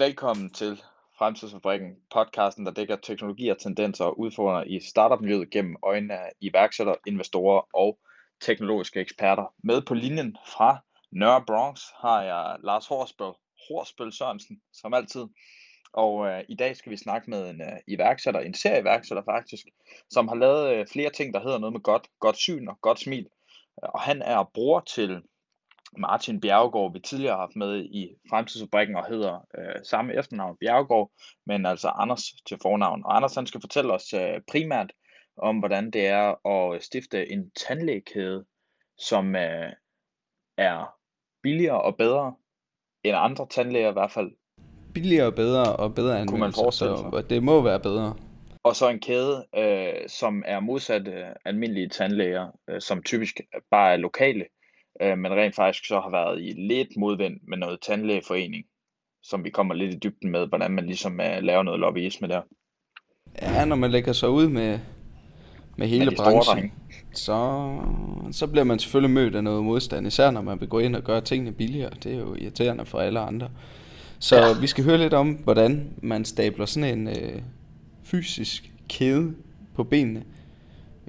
Velkommen til Fremtidsfabrikken, podcasten, der dækker teknologier, tendenser og udfordringer i startup-miljøet gennem øjnene af iværksættere, investorer og teknologiske eksperter. Med på linjen fra Nørre Bronx har jeg Lars Horsbøl, Horsbøl Sørensen, som altid. Og øh, i dag skal vi snakke med en øh, iværksætter, en serieværksætter faktisk, som har lavet øh, flere ting, der hedder noget med godt, godt syn og godt smil. Og han er bror til Martin Bjergård, vi tidligere har haft med i Fremtidsfabrikken og hedder øh, samme efternavn Bjergård, men altså Anders til fornavn. Og Anders han skal fortælle os øh, primært om, hvordan det er at stifte en tandlægekæde, som øh, er billigere og bedre end andre tandlæger i hvert fald. Billigere og bedre og bedre Kunne man forestille sig. så det må være bedre. Og så en kæde, øh, som er modsat øh, almindelige tandlæger, øh, som typisk bare er lokale, øh, men rent faktisk så har været i lidt modvind med noget tandlægeforening, som vi kommer lidt i dybden med, hvordan man ligesom øh, laver noget lobbyisme der. Ja, når man lægger sig ud med, med hele Med branchen, drenge. så, så bliver man selvfølgelig mødt af noget modstand, især når man vil gå ind og gøre tingene billigere. Det er jo irriterende for alle andre. Så ja. vi skal høre lidt om, hvordan man stabler sådan en øh, fysisk kæde på benene.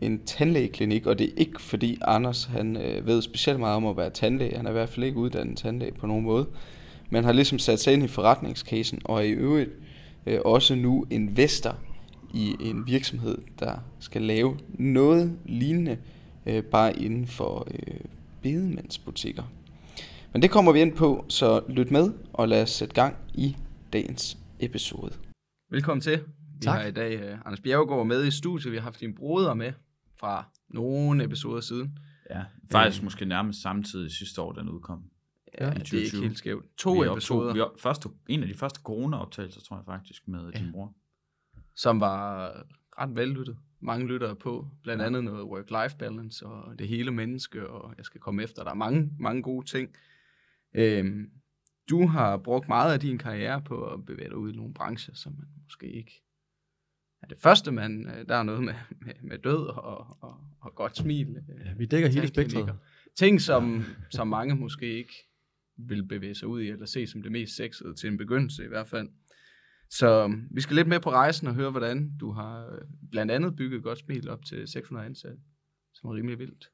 En tandlægeklinik, og det er ikke fordi Anders han øh, ved specielt meget om at være tandlæge. Han er i hvert fald ikke uddannet tandlæge på nogen måde. Men har ligesom sat sig ind i forretningscasen, og er i øvrigt øh, også nu investor i en virksomhed, der skal lave noget lignende, øh, bare inden for øh, bedemandsbutikker. Men det kommer vi ind på, så lyt med, og lad os sætte gang i dagens episode. Velkommen til. Vi Tak. har i dag uh, Anders Bjergård med i studiet. Vi har haft din broder med fra nogle episoder siden. Ja, faktisk Øh. måske nærmest samtidig sidste år, den udkom. Ja, I det er ikke 2020. helt skævt. To vi optog, episoder, vi op, første, en af de første corona-optagelser, tror jeg faktisk, med Ja. din bror. som var ret vellyttet. Mange lyttere på. Blandt Ja. andet noget work-life balance og det hele menneske, og jeg skal komme efter. Der er mange, mange gode ting. Øhm, du har brugt meget af din karriere på at bevæge dig ud i nogle brancher, som man måske ikke er det første, man, øh, der er noget med, med, med død og, og, og godt smil. øh, Ja, vi dækker hele spektret. Ting, som, som mange måske ikke vil bevæge sig ud i, eller se som det mest sexede til en begyndelse i hvert fald. Så vi skal lidt med på rejsen og høre, hvordan du har øh, blandt andet bygget et godt smil op til 600 ansatte, som er rimelig vildt.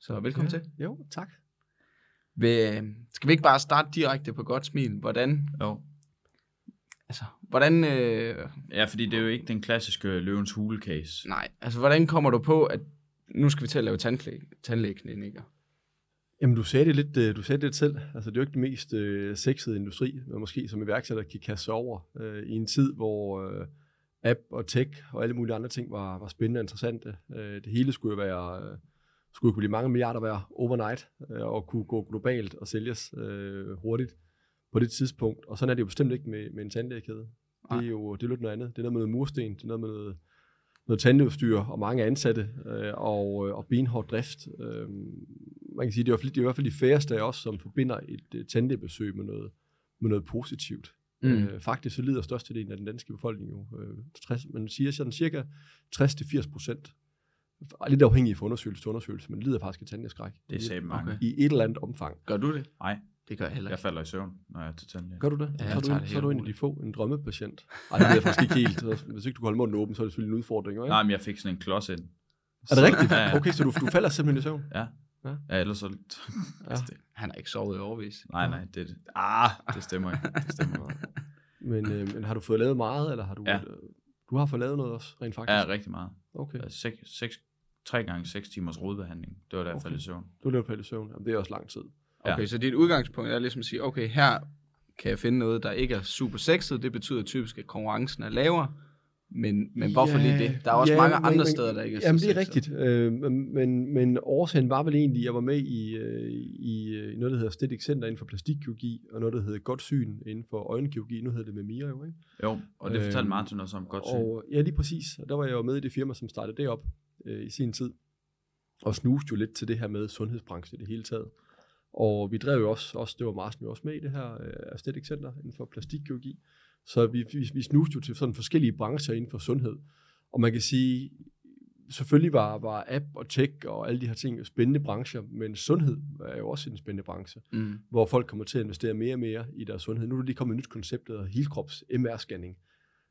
Så velkommen ja. til. Jo, tak. Vil, skal vi ikke bare starte direkte på godt smil? Hvordan, Jo. altså, hvordan, øh, Ja, fordi det er jo ikke den klassiske løvens hule-case. nej, altså, hvordan kommer du på, at nu skal vi til at lave tandlæge, tandlægeklinikker? Jamen, du sagde det lidt, øh, du sagde det lidt selv. Altså, det er jo ikke den mest øh, sexede industri, man måske som iværksætter kan kaste sig over øh, i en tid, hvor øh, app og tech og alle mulige andre ting var, var spændende og interessante. Øh, det hele skulle jo være, øh, skulle kunne blive mange milliarder værd overnight øh, og kunne gå globalt og sælges øh, hurtigt på det tidspunkt. Og sådan er det jo bestemt ikke med, med en tandlægekæde. Det er jo det er lidt noget andet. Det er noget med noget mursten, det er noget med noget, noget tandudstyr og mange ansatte øh, og, øh, og benhård drift. Øh, man kan sige, det er, det er i hvert fald de færreste af os, som forbinder et øh, tandlægebesøg med noget, med noget positivt. Mm. Øh, faktisk så lider størstedelen af den danske befolkning jo. Øh, 60, man siger sådan cirka 60-80 procent, lidt afhængig af undersøgelse til undersøgelse, men lider faktisk af tandlægeskræk. Det er sæt mange. I et eller andet omfang. Gør du det? Nej, Det gør jeg heller jeg ikke. falder i søvn, når jeg er til tandlæge. Gør du det? Ja, så, jeg er du, tager en, det så er du en af de få, en drømmepatient. Ej, det er jeg faktisk ikke helt. Hvis ikke du kan holde munden åben, så er det selvfølgelig en udfordring. Ikke? Nej, men jeg fik sådan en klods ind. Er det rigtigt? Ja, ja. Okay, så du, du falder simpelthen i søvn? Ja. Ja. Ja, ellers så... Ja. Altså, Han har ikke sovet i overvis. nej, nej, det, ah, det stemmer ikke. Det stemmer ikke. Men, øh, men har du fået lavet meget, eller har du... Ja. Du har fået lavet noget også, rent faktisk? Ja, rigtig meget. Okay. Altså, Seks, seks, tre gange seks timers rodbehandling. Det var da jeg Okay. faldt i søvn. Du lever på i søvn. Jamen, det er også lang tid. Ja. Okay, så dit udgangspunkt er ligesom at sige, okay, her kan jeg finde noget, der ikke er super sexet. Det betyder typisk, at konkurrencen er lavere. Men, men hvorfor lige det? Der er også mange andre steder, der ikke er Jamen, så det er sexet. rigtigt. Øh, men, men, men årsagen var vel egentlig, at jeg var med i, øh, i øh, noget, der hedder Aesthetic Center inden for plastikkirurgi, og noget, der hedder Godt Syn inden for øjenkirurgi. Nu hedder det med Mira jo, ikke? Jo, og det fortalte Øhm, Martin også om godt syn. Og, ja, lige præcis. Og der var jeg jo med i det firma, som startede det op øh, i sin tid. Og snuste jo lidt til det her med sundhedsbranchen i det hele taget. Og vi drev jo også, også det var Marsten jo også med i det her øh, Aesthetic Center inden for plastikkirurgi. Så vi, vi, vi snuste jo til sådan forskellige brancher inden for sundhed. Og man kan sige, selvfølgelig var, var app og tech og alle de her ting spændende brancher, men sundhed er jo også en spændende branche, Mm. hvor folk kommer til at investere mere og mere i deres sundhed. Nu er der lige kommet et nyt koncept, der hedder helkrops MR-scanning,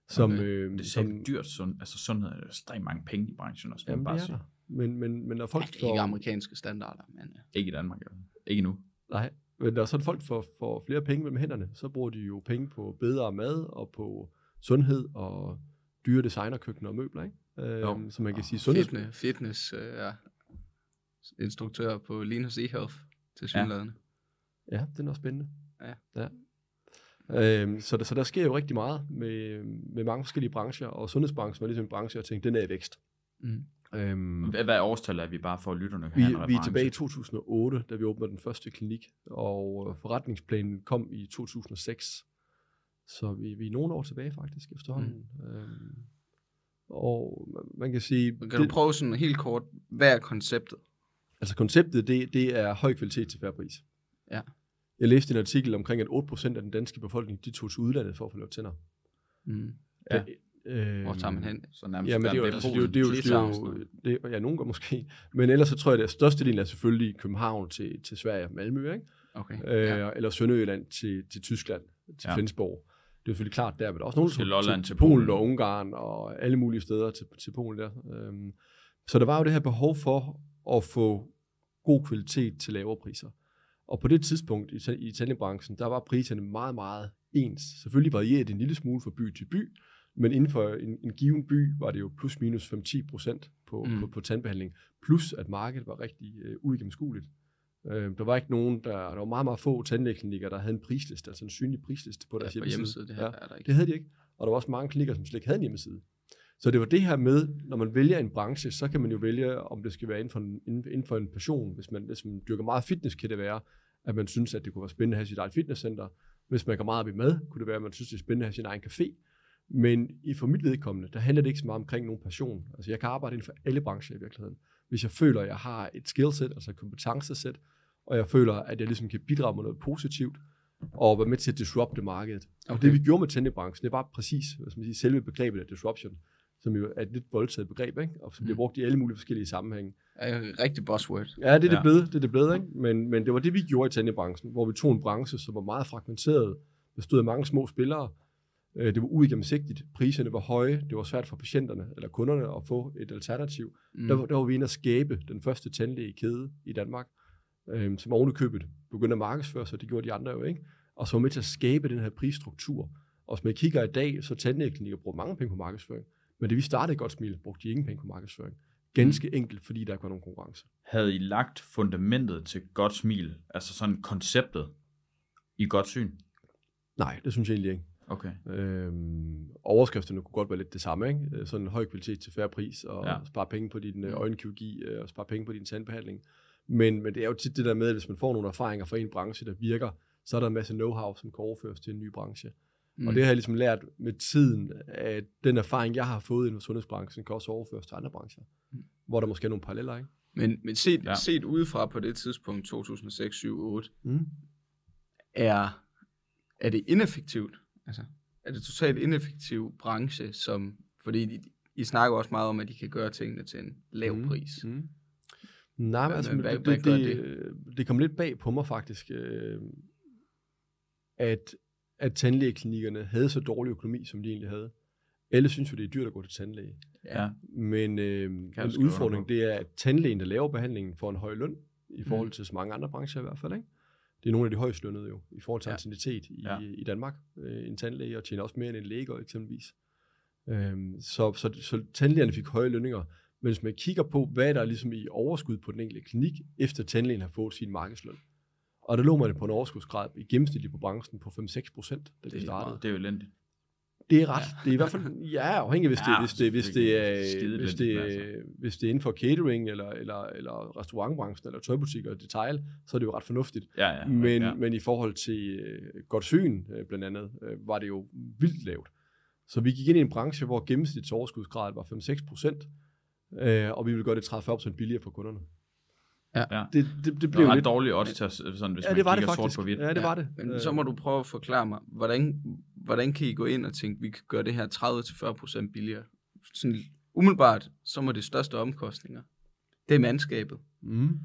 som, Okay. øh, Det er som dyrt. Sund, altså sundhed er ekstremt mange penge i branchen også, jamen, bare det er sige. der. Men, men, men når folk Det er ikke amerikanske standarder, men øh, Ikke i Danmark, altså. Ikke nu. Nej, men når sådan folk får, får flere penge mellem hænderne, så bruger de jo penge på bedre mad og på sundhed og dyre designerkøkkener og møbler, ikke? Øhm, så man kan sige sundhed. fitness, fitness øh, er instruktør på Linus eHealth til synlædende. Ja, den er også spændende. Ja. ja. Øhm, så, der, så der sker jo rigtig meget med, med mange forskellige brancher, og sundhedsbranchen var ligesom en branche, jeg tænkte, den er i vækst. Mm. Øhm, Hvad, hvad er årstallet, at vi bare får lytterne vi, vi er tilbage i 2008, da vi åbnede den første klinik, og øh, forretningsplanen kom i 2006. Så vi, vi er nogle år tilbage faktisk efterhånden. Mm. Øhm, og man- man kan sige, Kan du prøve sådan helt kort, hvad er konceptet? altså konceptet, det, det er høj kvalitet til færre pris. Ja. Jeg læste en artikel omkring, at 8% af den danske befolkning, de tog til udlandet for at få lavet tænder. Mm. Ja. Øh, Hvor tager man hen? Så nærmest Ja, men det er jo, der altså, det er jo, det er jo, det er jo det, ja, nogen går måske. Men ellers så tror jeg, at størstedelen er selvfølgelig København til, til Sverige og Malmø, ikke? Okay. Øh, ja. eller Sønderjylland til, til Tyskland, til Ja. Flensborg. Det er selvfølgelig klart der, men der er også nogen, Til til, Lolland, til, til Polen Polen. og Ungarn og alle mulige steder til, til Polen der. Øhm, så der var jo det her behov for at få god kvalitet til lavere priser. Og på det tidspunkt i, i tandlægebranchen, der var priserne meget, meget ens. Selvfølgelig varierede det en lille smule fra by til by, men inden for en, en given by var det jo plus minus 5-10 procent på, Mm. på, på tandbehandling. Plus at markedet var rigtig øh, uigennemskueligt. Øh, der var ikke nogen, der, der var meget, meget få tandlægeklinikker, der havde en prisliste, altså en synlig prisliste på Ja, deres på hjemmeside. hjemmeside, det her er der ikke. Det havde de ikke. Og der var også mange klinikker, som slet ikke havde en hjemmeside. Så det var det her med, når man vælger en branche, så kan man jo vælge, om det skal være inden for en, inden inden for en passion. Hvis man, hvis man dyrker meget fitness, kan det være, at man synes, at det kunne være spændende at have sit eget fitnesscenter. Hvis man går meget op i mad, kunne det være, at man synes, det er spændende at have sin egen café. Men i for mit vedkommende, der handler det ikke så meget omkring nogen passion. Altså jeg kan arbejde inden for alle brancher i virkeligheden. Hvis jeg føler, at jeg har et skillset, altså et kompetencesæt, og jeg føler, at jeg ligesom kan bidrage med noget positivt, og være med til at disrupte markedet. Okay. Og det vi gjorde med tændebranchen, det var præcis hvad skal man sige, selve begrebet af disruption, som jo er et lidt voldtaget begreb, ikke? og som bliver Mm. brugt i alle mulige forskellige sammenhænge. er rigtig buzzword. Ja, det er det Ja. blevet, det er det blevet, ikke? Men, men det var det, vi gjorde i tændebranchen, hvor vi tog en branche, som var meget fragmenteret, bestod af mange små spillere, Øh, det var uigennemsigtigt, priserne var høje, det var svært for patienterne eller kunderne at få et alternativ. Mm. Der, var- der var vi inde at skabe den første tandlægekæde i Danmark, øh, som ovenikøbet begyndte at markedsføre sig, det gjorde de andre jo ikke, og som var med til at skabe den her prisstruktur. Og hvis man kigger i dag, så tandlægeklinikker bruger mange penge på markedsføring, men det vi startede godt smil, brugte de ingen penge på markedsføring. Ganske enkelt, fordi der ikke var nogen konkurrence. Havde I lagt fundamentet til godt smil, altså sådan konceptet, i godt syn? Nej, det synes jeg egentlig ikke. Okay. Øhm, overskrifterne kunne godt være lidt det samme, ikke? Øh, Sådan en høj kvalitet til færre pris, og Ja. spare penge på din øh, Mm. øjenkirurgi, øh, og spare penge på din tandbehandling. Men, men det er jo tit det der med, at hvis man får nogle erfaringer fra en branche, der virker, så er der en masse know-how, som kan overføres til en ny branche. Mm. Og det har jeg ligesom lært med tiden, at den erfaring, jeg har fået inden for sundhedsbranchen, kan også overføres til andre brancher, Mm. hvor der måske er nogle paralleller, ikke? Men, men set, Ja. ja. set udefra på det tidspunkt, 2006, 7, 8, Mm. er, er det ineffektivt? Altså, er det totalt ineffektiv branche, som, fordi I, I snakker også meget om, at de kan gøre tingene til en lav Mm. pris. Mm. Nej, men altså, hvad- det, hvad det, det, det kom lidt bag på mig faktisk, øh, at, at tandlægeklinikkerne havde så dårlig økonomi, som de egentlig havde. Alle synes jo, det er dyrt at gå til tandlæge. Ja. Men, øh, udfordringen, på. det er, at tandlægen, der laver behandlingen, får en høj løn, i forhold Mm. til så mange andre brancher i hvert fald. Ikke? Det er nogle af de højst lønnede jo, i forhold til Ja. anciennitet i, Ja. i Danmark. Øh, en tandlæge, og tjener også mere end en læge eksempelvis. Øhm, så, så, så tandlægerne fik høje lønninger. Men hvis man kigger på, hvad der er ligesom i overskud på den enkelte klinik, efter tandlægen har fået sin markedsløn. Og der lå man på en overskudsgrad i gennemsnitligt på branchen på 5-6 procent, da Det det er startede. Det er jo elendigt. Det er ret. Det er i hvert fald, ja, afhængig hvis det, Ja, hvis det, hvis det er, selvfølgelig. hvis det, lidt, er, hvis det er inden for catering, eller, eller, eller restaurantbranchen, eller tøjbutikker og detail, så er det jo ret fornuftigt. Ja, ja. Men, ja. men i forhold til øh, godt syn, øh, blandt andet, øh, var det jo vildt lavt. Så vi gik ind i en branche, hvor gennemsnitsoverskudsgrad var 5-6 procent, øh, og vi ville gøre det 30-40 procent billigere for kunderne. Ja. Det, det, det Det blev er ret lidt... dårlige odds til, sådan, hvis Ja, man det var det faktisk. sort på hvidt. Ja, det var det. Men Øh, så må du prøve at forklare mig, hvordan, hvordan kan I gå ind og tænke, vi kan gøre det her 30-40% billigere? Sådan umiddelbart, så må det største omkostninger, det er mandskabet. Mm.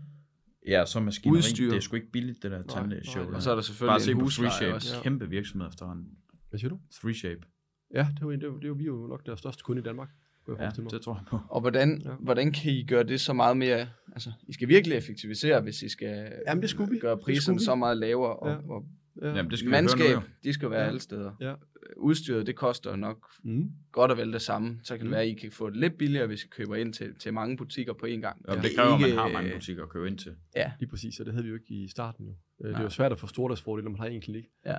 Ja, så maskineri. Udstyr. Det er sgu ikke billigt, det der tandlægeshow. Og så er der Bare selvfølgelig se en på husleje 3Shape. også. Kæmpe virksomhed efterhånden. Hvad siger du? 3Shape. Ja, det er jo, det er, jo- det er jo, vi er jo nok deres største kunde i Danmark. Kunne jeg Ja, det tror jeg på. Og hvordan, Ja. hvordan kan I gøre det så meget mere... Altså, I skal virkelig effektivisere, hvis I skal Jamen, det skulle vi. gøre Det vi. så meget lavere. Og, Ja. ja. og Ja. Jamen, det skal mandskab, nu, de skal være Ja. alle steder. Ja. Udstyret, det koster nok Mm. godt og vel det samme. Så kan det Mm. være, at I kan få det lidt billigere, hvis I køber ind til, til mange butikker på én gang. Ja, Det det er kræver, at man ikke, har mange øh, butikker at købe ind til. Ja, Lige præcis, og det havde vi jo ikke i starten jo. Øh, Det er jo svært at få stordriftsfordele, når man har en klinik. ja.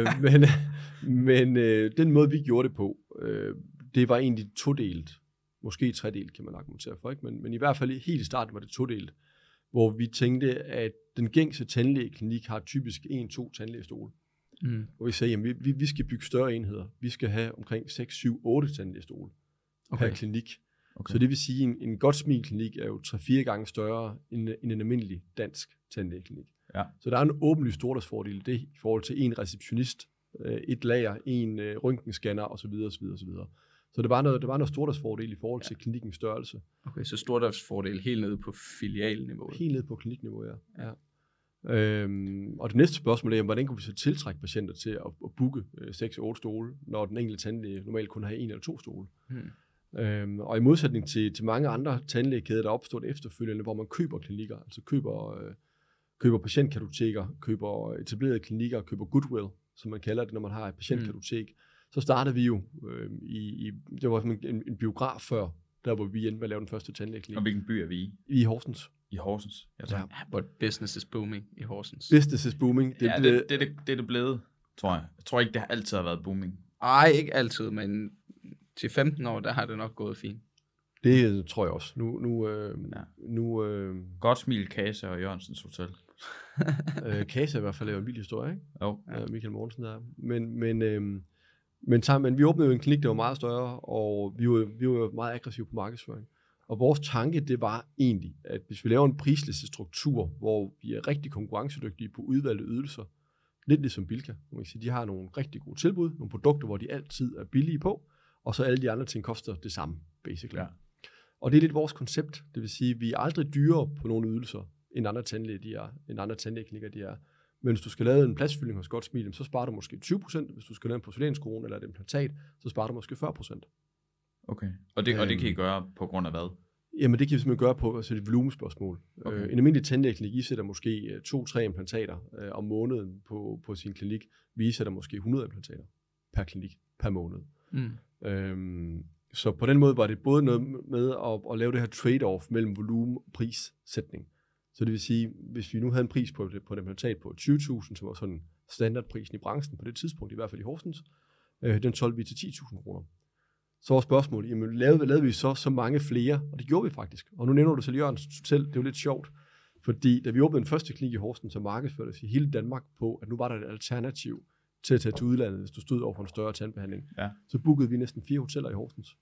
øh, men men øh, den måde, vi gjorde det på, øh, det var egentlig todelt. Måske tredelt, kan man argumentere for. Ikke? Men, men i hvert fald helt i starten var det todelt. Hvor vi tænkte, at den gængse tandlægeklinik har typisk en, to tandlægestole. Mm. Hvor vi sagde, at vi, vi, vi skal bygge større enheder. Vi skal have omkring 6, 7, 8 tandlægestole okay. per klinik. Okay. Så det vil sige, at en, en godt smilklinik er jo 3-4 gange større end, end en almindelig dansk tandlægeklinik. Ja. Så der er en åbenlyst stordriftsfordel i det i forhold til en receptionist, øh, et lager, en øh, røntgenscanner osv. osv., osv. Så det var noget, det var noget stordriftsfordel i forhold til klinikkens størrelse. Okay, så stordriftsfordel helt nede på filialniveau. Helt ned på klinikniveau, ja. ja. Øhm, og det næste spørgsmål er, hvordan kunne vi så tiltrække patienter til at, at booke øh, 6-8 stole, når den enkelte tandlæge normalt kun har en eller to stole? Hmm. Øhm, og i modsætning til, til mange andre tandlægekæder, der er opstået efterfølgende, hvor man køber klinikker, altså køber, øh, køber patientkartoteker, køber etablerede klinikker, køber goodwill, som man kalder det, når man har et patientkartotek, mm. Så startede vi jo øh, i, i, det var sådan en, en biograf før, der hvor vi endte med at lave den første tandlægeklinik Og hvilken by er vi i? i Horsens. I Horsens. Ja, tak. Ja, but business is booming i Horsens. Business is booming. Det, ja, blev- det, det, det, det er det blevet, tror jeg. Jeg tror ikke, det har altid har været booming. Ej, ikke altid, men til 15 år, der har det nok gået fint. Det øh, tror jeg også. Nu, nu, øh, Ja. nu øh, Godt smil, Kase og Jørgensens Hotel. øh, Kasa i hvert fald er jo en vild historie, ikke? Jo. Ja. Michael Mortensen der. Men, men, øh, men, men vi åbnede jo en klinik, der var meget større, og vi var, vi var meget aggressive på markedsføring. Og vores tanke, det var egentlig, at hvis vi laver en prislistestruktur, hvor vi er rigtig konkurrencedygtige på udvalgte ydelser, lidt ligesom Bilka, man kan sige, de har nogle rigtig gode tilbud, nogle produkter, hvor de altid er billige på, og så alle de andre ting koster det samme, basically. Ja. Og det er lidt vores koncept, det vil sige, at vi er aldrig dyrere på nogle ydelser, end andre tandlæger, de er, end andre tandlægeklinikker, de er. Men hvis du skal lave en pladsfyldning hos Godt Smil, så sparer du måske 20%. Hvis du skal lave en porcelænskrone eller et implantat, så sparer du måske 40%. Okay. Og det, og det kan I Øhm. gøre på grund af hvad? Jamen det kan vi simpelthen gøre på altså et volumespørgsmål. Okay. Øh, en almindelig tandlægeklinik, I sætter måske øh, to-tre implantater øh, om måneden på, på sin klinik. Vi sætter måske 100 implantater per klinik per måned. Mm. Øhm, så på den måde var det både noget med at, at lave det her trade-off mellem volumen og prissætning. Så det vil sige, hvis vi nu havde en pris på, på et implantat på 20.000, som var sådan standardprisen i branchen på det tidspunkt, i hvert fald i Horsens, øh, den solgte vi til 10.000 kroner. Så var spørgsmålet, jamen lavede, lavede vi så så mange flere? Og det gjorde vi faktisk. Og nu nævner du selv Jørgens Hotel, det er jo lidt sjovt. Fordi da vi åbnede den første klinik i Horsens, så markedsførte det i hele Danmark på, at nu var der et alternativ til at tage til udlandet, hvis du stod over for en større tandbehandling. Ja. Så bookede vi næsten fire hoteller i Horsens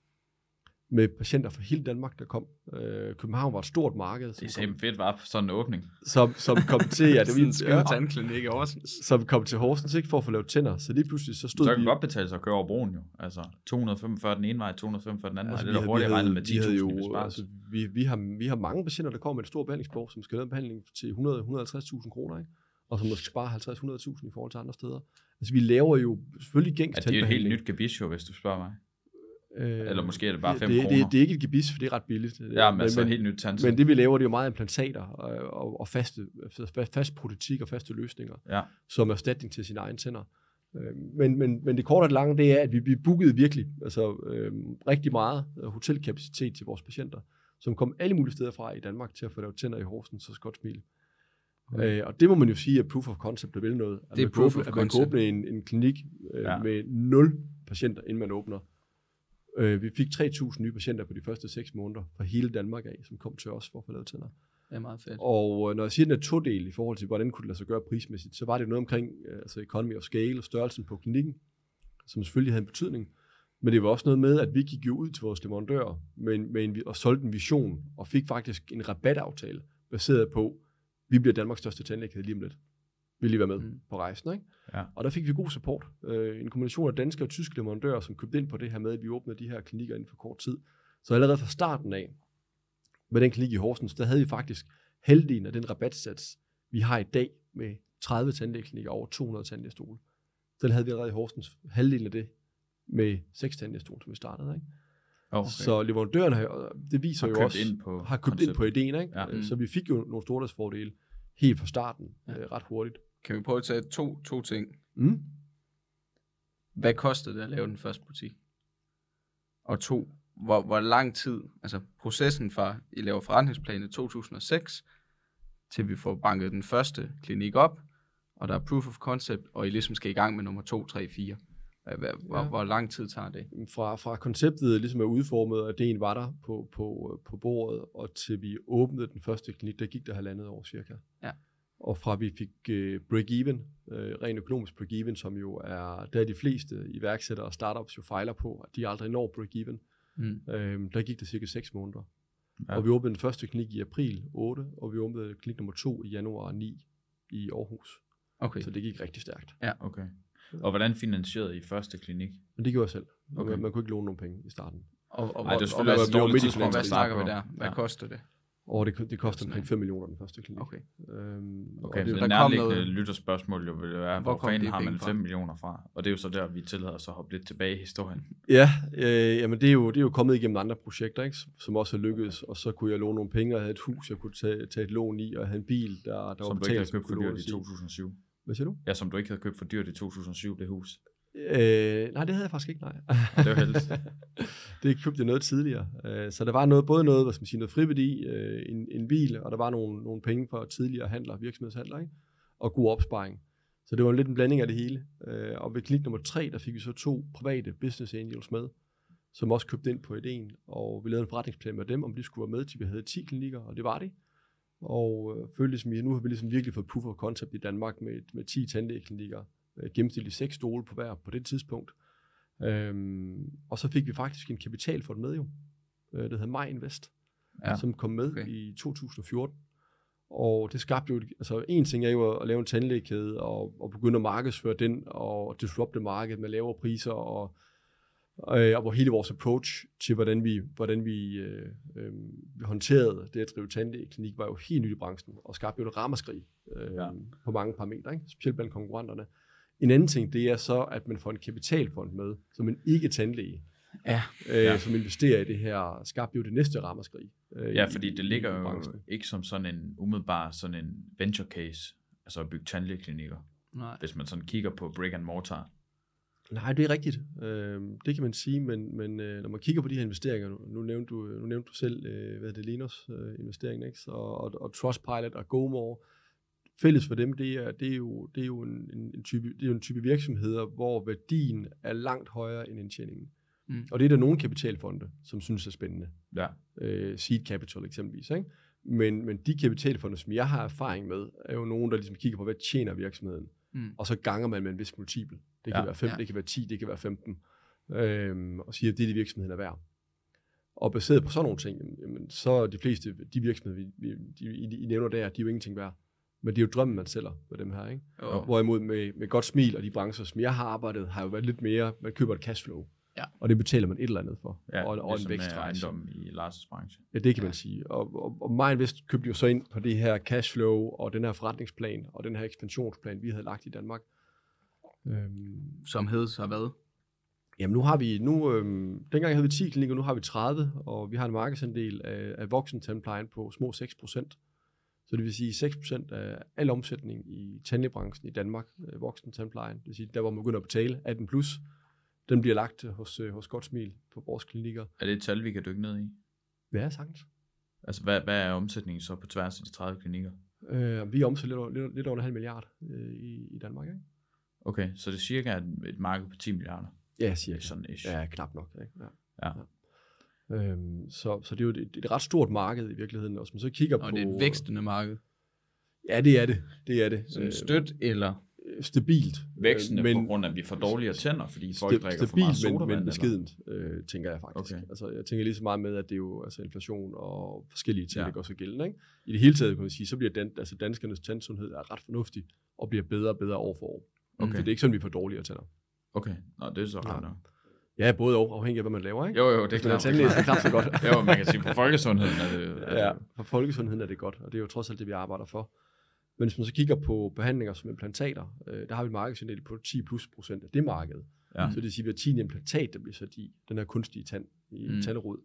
med patienter fra hele Danmark, der kom. Øh, København var et stort marked, Det som, er kom, simpelthen fedt, var sådan en åbning. som, som kom til, ja, det Sådan en var, skøn tandklinik i Horsens. som kom til Horsens, ikke for at få lavet tænder. Så lige pludselig så stod Så kan vi... det godt betale sig at køre over broen jo. Altså 245 den ene vej, 245 den anden Altså, vej. Det er har- hurtigt regnet med vi havde 10.000 jo, i besparelse. altså, vi, vi, har, vi har mange patienter, der kommer med et stort behandlingsbehov, som skal lave en behandling til 100-150.000 kroner, ikke? og som måske sparer 50-100.000 i forhold til andre steder. Altså vi laver jo selvfølgelig gængs Ja, det er jo et helt nyt gebis jo, hvis du spørger mig. Øh, Eller måske er det bare 5 det, kroner. det, det, er ikke et gebis, for det er ret billigt. Ja, men, altså men, helt nyt tandsæt. men det vi laver, det er jo meget implantater og, og, og faste, fast, fast protetik og faste løsninger, Ja. som erstatning til sine egne tænder. Øh, Men, men, men det korte og det lange, det er, at vi, vi bookede virkelig altså, øh, rigtig meget øh, hotelkapacitet til vores patienter, som kom alle mulige steder fra i Danmark til at få lavet tænder i Horsens og Skotsmil. Okay. Øh, og det må man jo sige er proof of concept, der vil noget. At Det er kan proof åbne, of at man kan concept. åbne en, en klinik øh, Ja. med 0 patienter, inden man åbner. Øh, vi fik 3.000 nye patienter på de første 6 måneder fra hele Danmark af, som kom til os for at få lavet tænder. Det er meget fedt. Og øh, når jeg siger, at den er todel i forhold til, hvordan kunne det lade sig gøre prismæssigt, så var det noget omkring øh, altså economy of scale og størrelsen på klinikken, som selvfølgelig havde en betydning. Men det var også noget med, at vi gik jo ud til vores leverandører med en, med en, og solgte en vision, og fik faktisk en rabataftale, baseret på, vi bliver Danmarks største tandlægekæde lige om lidt. Vil lige være med Mm. på rejsen, ikke? Ja. Og der fik vi god support. Øh, en kombination af danske og tyske leverandører, som købte ind på det her med, at vi åbnede de her klinikker inden for kort tid, Så allerede fra starten af, med den klinik i Horsens, der havde vi faktisk halvdelen af den rabatsats, vi har i dag med 30 tandlægeklinikker over 200 tandlægestole. Den havde vi allerede i Horsens, halvdelen af det med 6 tandlægestole, som vi startede. Ikke? Okay. Så leverandøren har, det viser Har jo også, ind på har købt ind på ideen. Ikke? Ja. Mm. Så vi fik jo nogle stordriftsfordele helt fra starten, ja. øh, ret hurtigt. Kan vi prøve at tage to, to ting? Mm. Hvad kostede det at lave den første butik? Og to, hvor, hvor lang tid, altså processen fra, I laver forretningsplanen i 2006, til vi får banket den første klinik op, og der er proof of concept, og I ligesom skal i gang med nummer 2, 3, 4. Hvad, hvad, hvor, Ja. hvor lang tid tager det? Fra, fra konceptet ligesom er udformet, og ideen var der på, på, på bordet, og til vi åbnede den første klinik, der gik der halvandet år cirka. Ja. Og fra vi fik uh, break-even, uh, ren økonomisk break-even, som jo er der de fleste iværksættere og startups jo fejler på, at de aldrig når break-even, Mm. Øhm, der gik det cirka 6 måneder. Ja. Ja. Og vi åbnede den første klinik i april 8, og vi åbnede klinik nummer 2 i januar 9 i Aarhus. Okay. Så det gik rigtig stærkt. Okay. Og hvordan finansierede I første klinik? Men det gjorde jeg selv. Okay. Man, man kunne ikke låne nogen penge i starten. Og, og, Ej, det er selvfølgelig og, et hvad- dårligt tidspunkt og hvad snakker vi der? Hvad Ja. koster det? Og det, det kostede Sådan omkring 5 millioner den første klinik. Okay. Øhm, Okay, og så så det nærliggende noget- lytterspørgsmål jo vil være, Hvor hvor, fanden de har man penge fra? 5 millioner fra? Og det er jo så der, vi tillader os at hoppe lidt tilbage i historien. Ja, øh, jamen det er, jo, det er jo kommet igennem andre projekter, ikke? som også er lykkedes. Og så kunne jeg låne nogle penge, og havde et hus, jeg kunne tage, tage et lån i, og jeg havde en bil, der, der var Som du ikke betalt, havde som købt for dyrt i 2007. Hvad siger du? Ja, som du ikke havde købt for dyrt i 2007, det hus. Øh, nej, det havde jeg faktisk ikke, nej. Det var heldigt. det købte jeg noget tidligere. Øh, Så der var noget, både noget, hvad skal man sige, noget friværdi, øh, en, en bil, og der var nogle, nogle penge for tidligere handler, virksomhedshandler, ikke? og god opsparing. Så det var lidt en blanding af det hele. Øh, Og ved klinik nummer tre, der fik vi så to private business angels med, som også købte ind på ideen, og vi lavede en forretningsplan med dem, om de skulle være med til, vi havde 10 klinikker, og det var de. Og øh, følte ligesom, at nu har vi ligesom virkelig fået of concept i Danmark med, med 10 tandlægeklinikker, gennemsnitligt 6 stole på hver på det tidspunkt. Øhm, og så fik vi faktisk en kapitalfond med jo, øh, der hedder Maj Invest, Ja. som kom med Okay. i 2014. Og det skabte jo, altså en ting er jo at lave en tandlægekæde og, og begynde at markedsføre den og disrupte markedet med lavere priser og, øh, og hvor hele vores approach til, hvordan vi, hvordan vi øh, øh, håndterede det at drive tandlægeklinik, var jo helt nyt i branchen og skabte jo et ramaskrig øh, Ja. på mange parametre, ikke? specielt blandt konkurrenterne. En anden ting, det er så, at man får en kapitalfond med, som en ikke-tandlæge, Ja. øh, Ja. som investerer i det her, skabte jo det næste ramaskrig. Øh, Ja, i- fordi det ligger jo ikke som sådan en umiddelbar sådan en venture case, altså at bygge tandlægeklinikker, Nej. hvis man sådan kigger på brick and mortar. Nej, det er rigtigt. Øh, det kan man sige, men, men øh, når man kigger på de her investeringer, nu, nu, nævnte, du, nu nævnte du selv, øh, hvad er det, Linos øh, investeringen, ikke? Så, og, og Trustpilot og GoMore, fælles for dem, det er, det er jo, det er jo en, en, en, type, det er jo en type virksomheder, hvor værdien er langt højere end indtjeningen. Mm. Og det er der nogle kapitalfonde, som synes er spændende. Ja, øh, seed capital eksempelvis. Ikke? Men, men de kapitalfonde, som jeg har erfaring med, er jo nogen, der ligesom kigger på, hvad tjener virksomheden, Mm. og så ganger man med en vis multiple. Det kan Ja. være 5, Ja. det kan være 10, det kan være 15, øhm, og siger, at det er det, virksomheden er værd. Og baseret på sådan nogle ting, jamen, så er de fleste, de virksomheder, vi, vi, de, I, I nævner der, de er jo ingenting værd. Men det er jo drømmen, man sælger på dem her. Ikke? Jo. Hvorimod med, med godt smil og de brancher, som jeg har arbejdet, har jo været lidt mere, man køber et cashflow. Ja. Og det betaler man et eller andet for. ja og, og en ligesom med vækstrejse. i Lars' branche. Ja, det kan man sige. Og, og, og Mindvest købte jo så ind på det her cashflow og den her forretningsplan og den her ekspansionsplan, vi havde lagt i Danmark. Øhm, Som hed så hvad? jamen nu har vi, nu, øhm, dengang havde vi 10 klinikker, nu har vi 30, og vi har en markedsandel af, af voksentandplejen på små 6 procent. Så det vil sige 6 procent af al omsætning i tandlægebranchen i Danmark, øh, voksentandplejen, det vil sige der, hvor man begynder at betale 18 plus, den bliver lagt hos, øh, hos Godsmil på vores klinikker. Er det et tal, vi kan dykke ned i? Ja, sagtens. Altså, hvad, hvad er omsætningen så på tværs af de 30 klinikker? Øh, vi omsætter lidt, over- lidt, lidt over en halv milliard øh, i, i Danmark, ikke? Okay, så det er cirka et, et marked på 10 milliarder. Ja, cirka. Sådan ish. Ja, knap nok. Ikke? Ja. Ja. Øhm, så, så det er jo et, et ret stort marked i virkeligheden, og hvis man så kigger på... Og det er et vækstende marked. Ja, det er det. Det er det. Sådan stødt eller... Øh, stabilt. Vækstende Øh, på grund af, at vi får dårligere tænder, fordi folk drikker for meget stabilt, men, sodavand. men eller? beskedent, øh, tænker jeg faktisk. Okay. Altså, jeg tænker lige så meget med, at det er jo altså inflation og forskellige ting, Ja. der går så gældende. Ikke? I det hele taget kan man sige, så bliver dan, altså danskernes tandsundhed er ret fornuftig, og bliver bedre og bedre år for år. Okay. Så det er ikke sådan, vi får dårligere tænder. Okay, Nå, det er så Ja. Ja, både og, afhængig af, hvad man laver, ikke? Jo, jo, det er klart. tandlæge, er knap så godt. jo, man kan sige, for folkesundheden er det, er Ja, for folkesundheden er det godt, og det er jo trods alt det, vi arbejder for. Men hvis man så kigger på behandlinger som implantater, øh, der har vi et markedsandel på 10 plus procent af det marked. Ja. Så det vil sige, at hver 10 implantat, der bliver sat i, den her kunstige tand, i Mm. tanderod,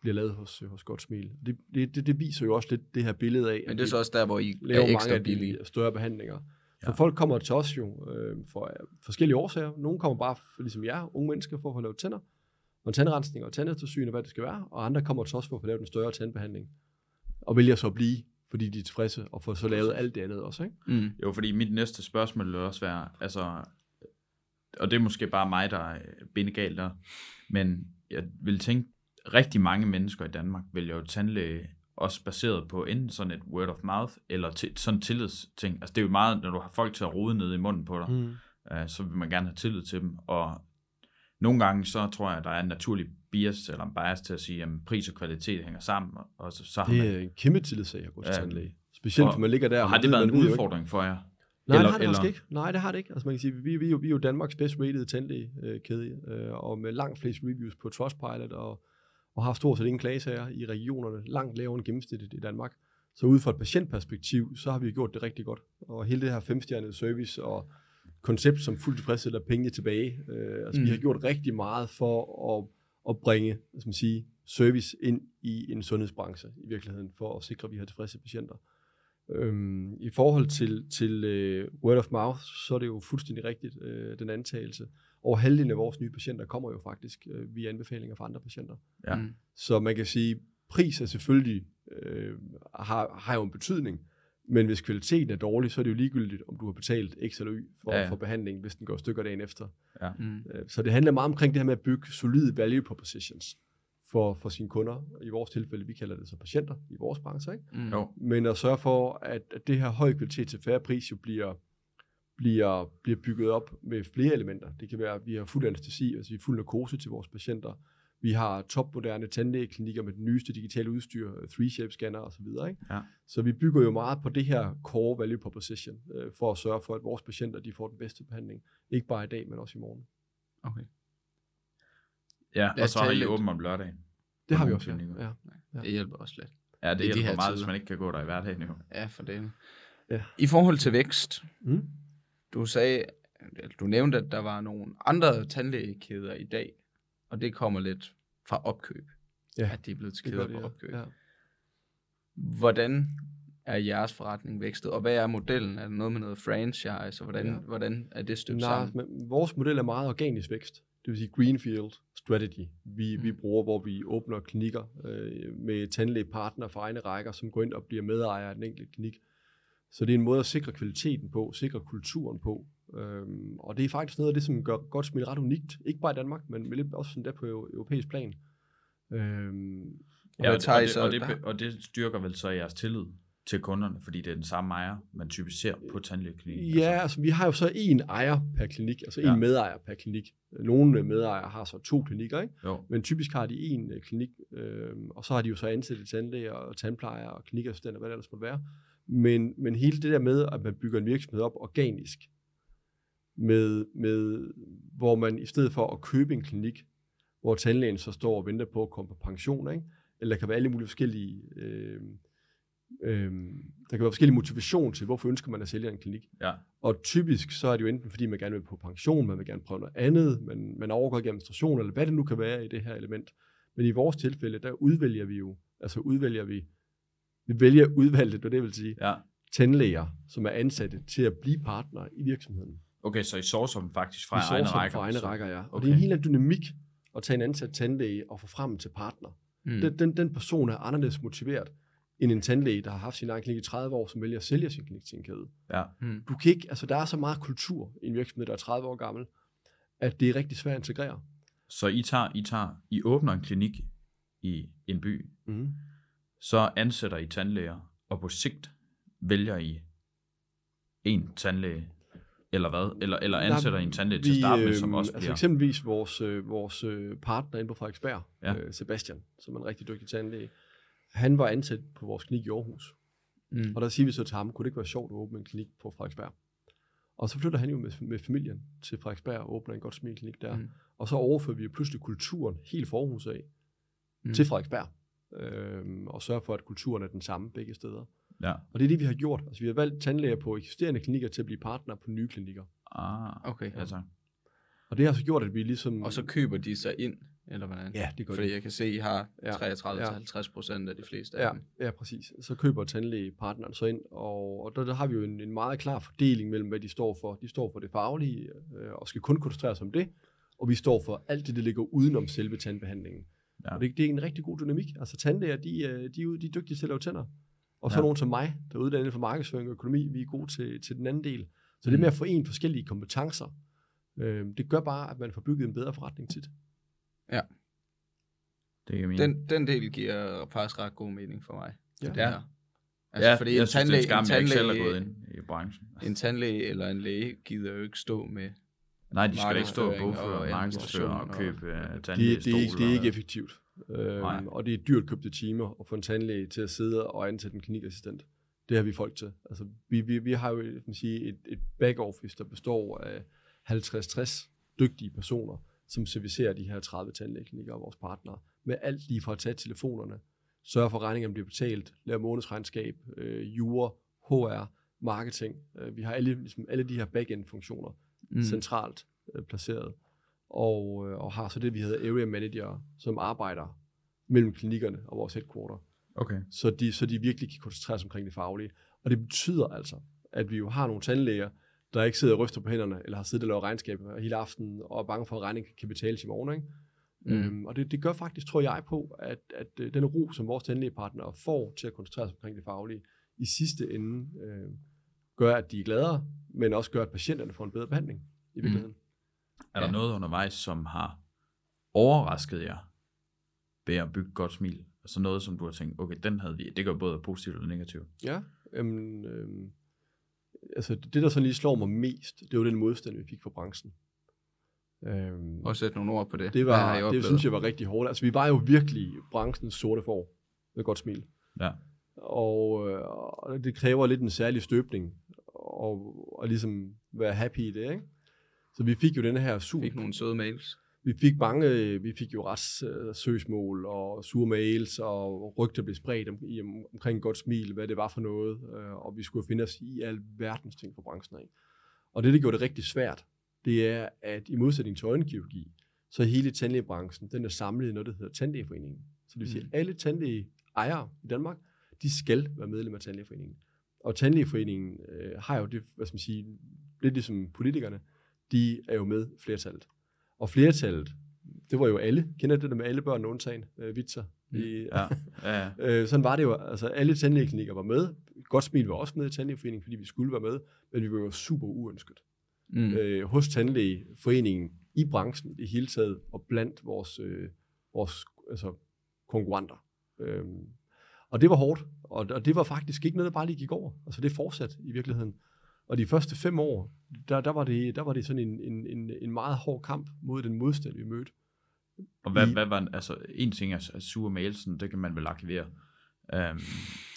bliver lavet hos, hos Godt Smil. Det, det, det, det, viser jo også lidt det her billede af, Men det er så også der, hvor I laver er mange ekstra af billige. de større behandlinger. For Ja. folk kommer til os jo øh, for øh, forskellige årsager. Nogle kommer bare, for, ligesom jer, unge mennesker, for at få lavet tænder, og tandrensning og tandeftersyn og hvad det skal være. Og andre kommer til os for at få lavet en større tandbehandling. Og vælger så at blive, fordi de er tilfredse, og få så lavet alt det andet også. Ikke? Mm. Jo, fordi mit næste spørgsmål vil også være, altså, og det er måske bare mig, der er bindegal der, men jeg vil tænke, rigtig mange mennesker i Danmark vælger jo tandlæge også baseret på enten sådan et word of mouth, eller til, sådan tillidsting. Altså det er jo meget, når du har folk til at rode ned i munden på dig, Mm. øh, så vil man gerne have tillid til dem, og nogle gange så tror jeg, der er en naturlig bias, eller en bias til at sige, at pris og kvalitet hænger sammen, og- så, så har Det man, er en kæmpe tillidssag at gå til tandlæge. Specielt, Og- når man ligger der. og har man det været man en udfordring for jer? Nej, Eller- det har det faktisk ikke. Nej, det har det ikke. Altså man kan sige, vi, vi, er, jo, vi er jo Danmarks bedst rated tandlægekæde, øh, og med langt flest reviews på Trustpilot, og, og har stort set ingen klagesager i regionerne, langt lavere end gennemsnittet i Danmark. Så ud fra et patientperspektiv, så har vi gjort det rigtig godt. Og hele det her femstjernede service og koncept, som fuldt tilfredsstiller pengene tilbage. Øh, altså mm. vi Mm. har gjort rigtig meget for at, at bringe skal man sige, service ind i en sundhedsbranche i virkeligheden, for at sikre, at vi har tilfredse patienter. Øhm, I forhold til, til uh, word of mouth, så er det jo fuldstændig rigtigt, øh, den antagelse. Over halvdelen af vores nye patienter kommer jo faktisk øh, via anbefalinger fra andre patienter. Ja. Mm. Så man kan sige, pris er selvfølgelig, øh, har, har jo en betydning, men hvis kvaliteten er dårlig, så er det jo ligegyldigt, om du har betalt X eller Y for, Ja, ja, ja. for behandling, hvis den går stykker dagen efter. Mm. Øh, Så det handler meget omkring det her med at bygge solide value propositions for, for sine kunder. I vores tilfælde, vi kalder det så patienter i vores branche, ikke? Mm. Jo. men at sørge for, at, at det her høj kvalitet til færre pris jo bliver, bliver, bliver bygget op med flere elementer. Det kan være, at vi har fuld anestesi, altså vi har fuld narkose til vores patienter. Vi har topmoderne tandlægeklinikker med den nyeste digitale udstyr, 3Shape-scanner osv. Ikke? Ja. Så vi bygger jo meget på det her core value proposition, øh, for at sørge for, at vores patienter de får den bedste behandling. Ikke bare i dag, men også i morgen. Okay. Ja, Lad og så har tale I lidt. åbent om lørdagen. Det har vi også, ja. ja. Ja. Det hjælper også lidt. Ja, det I de hjælper her meget, hvis tider. man ikke kan gå der i hverdagen jo. Ja, for det. Ja. I forhold til vækst, Mm. Du sagde, du nævnte, at der var nogle andre tandlægekæder i dag, og det kommer lidt fra opkøb. Ja, at de er blevet til kæder på opkøb. ja. Hvordan er jeres forretning vækstet, og hvad er modellen? Er det noget med noget franchise, og hvordan, Ja. hvordan er det støbt Nej, sammen? men vores model er meget organisk vækst. Det vil sige greenfield strategy. Vi, mm. vi bruger, hvor vi åbner klinikker øh, med tandlægepartnere for egne rækker, som går ind og bliver medejere af den enkelte klinik. Så det er en måde at sikre kvaliteten på, sikre kulturen på. Øhm, og det er faktisk noget af det, som gør godt smil ret unikt. Ikke bare i Danmark, men lidt også sådan der på eu- europæisk plan. Øhm, Og Ja, og, tager og, det, så og, det, der? og det styrker vel så jeres tillid til kunderne, fordi det er den samme ejer, man typisk ser på tandlægeklinikken. Ja, altså vi har jo så en ejer per klinik, altså en Ja. medejer per klinik. Nogle medejere har så to klinikker, ikke? Jo, Men typisk har de en øh, klinik, øh, og så har de jo så ansatte tandlæger og tandplejere og klinikassistenter, hvad det ellers måtte være. Men, men hele det der med, at man bygger en virksomhed op organisk, med, med, hvor man i stedet for at købe en klinik, hvor tandlægen så står og venter på at komme på pension, ikke? eller der kan være alle mulige forskellige, øh, øh, der kan være forskellige motivation til, hvorfor ønsker man at sælge en klinik. ja. Og typisk så er det jo enten fordi, man gerne vil på pension, man vil gerne prøve noget andet, man, man overgår ikke administration, eller hvad det nu kan være i det her element. Men i vores tilfælde, der udvælger vi jo, altså udvælger vi, vi vælger udvalgte, det det, vil sige, ja. tandlæger, som er ansatte til at blive partner i virksomheden. Okay, så I sourcer dem faktisk fra egne rækker? fra egne rækker, ja. Og Okay. det er en helt anden dynamik at tage en ansat tandlæge og få frem til partner. Mm. Den, den, den person er anderledes motiveret end en tandlæge, der har haft sin egen klinik i 30 år, som vælger at sælge sin klinik til en kæde. Ja, Mm. du kan ikke, altså der er så meget kultur i en virksomhed, der er 30 år gammel, at det er rigtig svært at integrere. så I tager, I tager, I åbner en klinik i en by, Mm. Så ansætter I tandlæger, og på sigt vælger I en tandlæge, eller hvad? Eller, eller Nej, ansætter I en tandlæge til at starte med, som øhm, også Altså bliver... eksempelvis vores, øh, vores øh, partner inde på Frederiksberg, Ja. øh, Sebastian, som er en rigtig dygtig tandlæge, han var ansat på vores klinik i Aarhus. Mm. Og der siger vi så til ham, kunne det ikke være sjovt at åbne en klinik på Frederiksberg? Og så flytter han jo med, med familien til Frederiksberg og åbner en godt smilklinik der. Mm. Og så overfører vi pludselig kulturen helt fra Aarhus af mm. til Frederiksberg. Øhm, og sørger for, at kulturen er den samme begge steder. Ja. Og det er det, vi har gjort. Altså, vi har valgt tandlæger på eksisterende klinikker til at blive partner på nye klinikker. Ah, Okay. ja, tak. Og det har så gjort, at vi ligesom... Og så køber de sig ind, eller hvordan? Ja, det gør Fordi de. jeg kan se, at I har Ja, 33-50 procent af de fleste af Ja, dem. ja, præcis. Så køber tandlægepartneren så ind, og, og der, der har vi jo en, en meget klar fordeling mellem, hvad de står for. De står for det faglige, øh, og skal kun koncentrere sig om det, og vi står for alt det, der ligger udenom selve tandbehandlingen. Ja. Ja. Og det, det er en rigtig god dynamik. Altså tandlæger, de, øh, de, er de er dygtige til at lave tænder. Og så Ja. ja. nogen som mig, der er uddannet for markedsføring og økonomi, vi er gode til, til den anden del. Så det med at forene forskellige kompetencer, øh, det gør bare, at man får bygget en bedre forretning tit. Det er min. Den, den del giver faktisk ret god mening for mig. Ja. Det Ja. her. Altså, ja, fordi jeg en synes, det er tandlæge, en skam, en, jeg ikke selv er gået tandlæge, ind i branchen. en tandlæge eller en læge gider jo ikke stå med Nej, de skal ikke stå og bogføre, og markedsføre og købe uh, Det, tandlægestol. det, er ikke, det er ikke effektivt. Nej. Øhm, og det er dyrt købte timer at få en tandlæge til at sidde og ansætte en klinikassistent. Det har vi folk til. Altså, vi, vi, vi har jo man sige, et, et back office, der består af 50-60 dygtige personer, som servicerer de her 30 tandlægeklinikker og vores partnere. Med alt lige fra at tage telefonerne, sørge for, at regningerne bliver betalt, lave månedsregnskab, øh, jure, HR, marketing. Øh, vi har alle, ligesom, alle de her back-end-funktioner mm. centralt øh, placeret. Og, øh, og har så det, vi hedder area manager, som arbejder mellem klinikkerne og vores headquarter, Okay. så de, så de virkelig kan koncentrere sig omkring det faglige. Og det betyder altså, at vi jo har nogle tandlæger, der ikke sidder og ryster på hænderne, eller har siddet og lavet regnskaber hele aftenen, og er bange for, at regningen kan betales i morgen. Ikke? Mm. Mm. Øhm, og det, det gør faktisk, tror jeg på, at, at øh, den ro, som vores tandlægepartnere får til at koncentrere sig omkring det faglige, i sidste ende øh, gør, at de er gladere, men også gør, at patienterne får en bedre behandling i virkeligheden. Er der Ja. noget undervejs, som har overrasket jer ved at bygge et godt smil? Altså noget, som du har tænkt, okay, den havde vi. Det gør både positivt og negativt. Ja, øhm, øhm, altså det, der sådan lige slår mig mest, det var den modstand, vi fik fra branchen. Øhm, Og sætte nogle ord på det. det, var, det oplevet? synes jeg var rigtig hårdt. Altså vi var jo virkelig branchens sorte får, med godt smil. Ja. Og, øh, og det kræver lidt en særlig støbning, og, og ligesom være happy i det, ikke? Så vi fik jo den her super fik nogle søde mails. vi fik mange, vi fik jo retssøgsmål og sure mails, og rygter blev spredt om, om, omkring godt smil, hvad det var for noget, øh, og vi skulle finde os i al verdens ting fra branchen af. Og det, der gjorde det rigtig svært, det er, at i modsætning til øjenkirurgi, så hele tandlægebranchen, den er samlet i noget, der hedder Tandlægeforeningen. Så det vil sige, at alle tandlægeejere i Danmark, de skal være medlem af Tandlægeforeningen. Og Tandlægeforeningen øh, har jo det, hvad skal man sige, lidt ligesom politikerne, de er jo med flertallet. Og flertallet, det var jo alle. Kender det der med alle børn undtagen? Øh, vitser. I, Ja, ja, ja. øh, sådan var det jo. Altså, alle tandlægeklinikker var med. Godt Smil var også med i tandlægeforeningen, fordi vi skulle være med, men vi var jo super uønsket. Mm. Øh, hos tandlægeforeningen, i branchen i hele taget, og blandt vores, øh, vores altså, konkurrenter. Øhm, og det var hårdt, og, og det var faktisk ikke noget, der bare lige gik over. Altså det fortsat i virkeligheden. Og de første fem år, der, der, var, det, der var det sådan en, en, en, en meget hård kamp mod den modstand, vi mødte. Og hvad, I- hvad var, altså, en ting er, sure mails, sådan, det kan man vel arkivere. Um,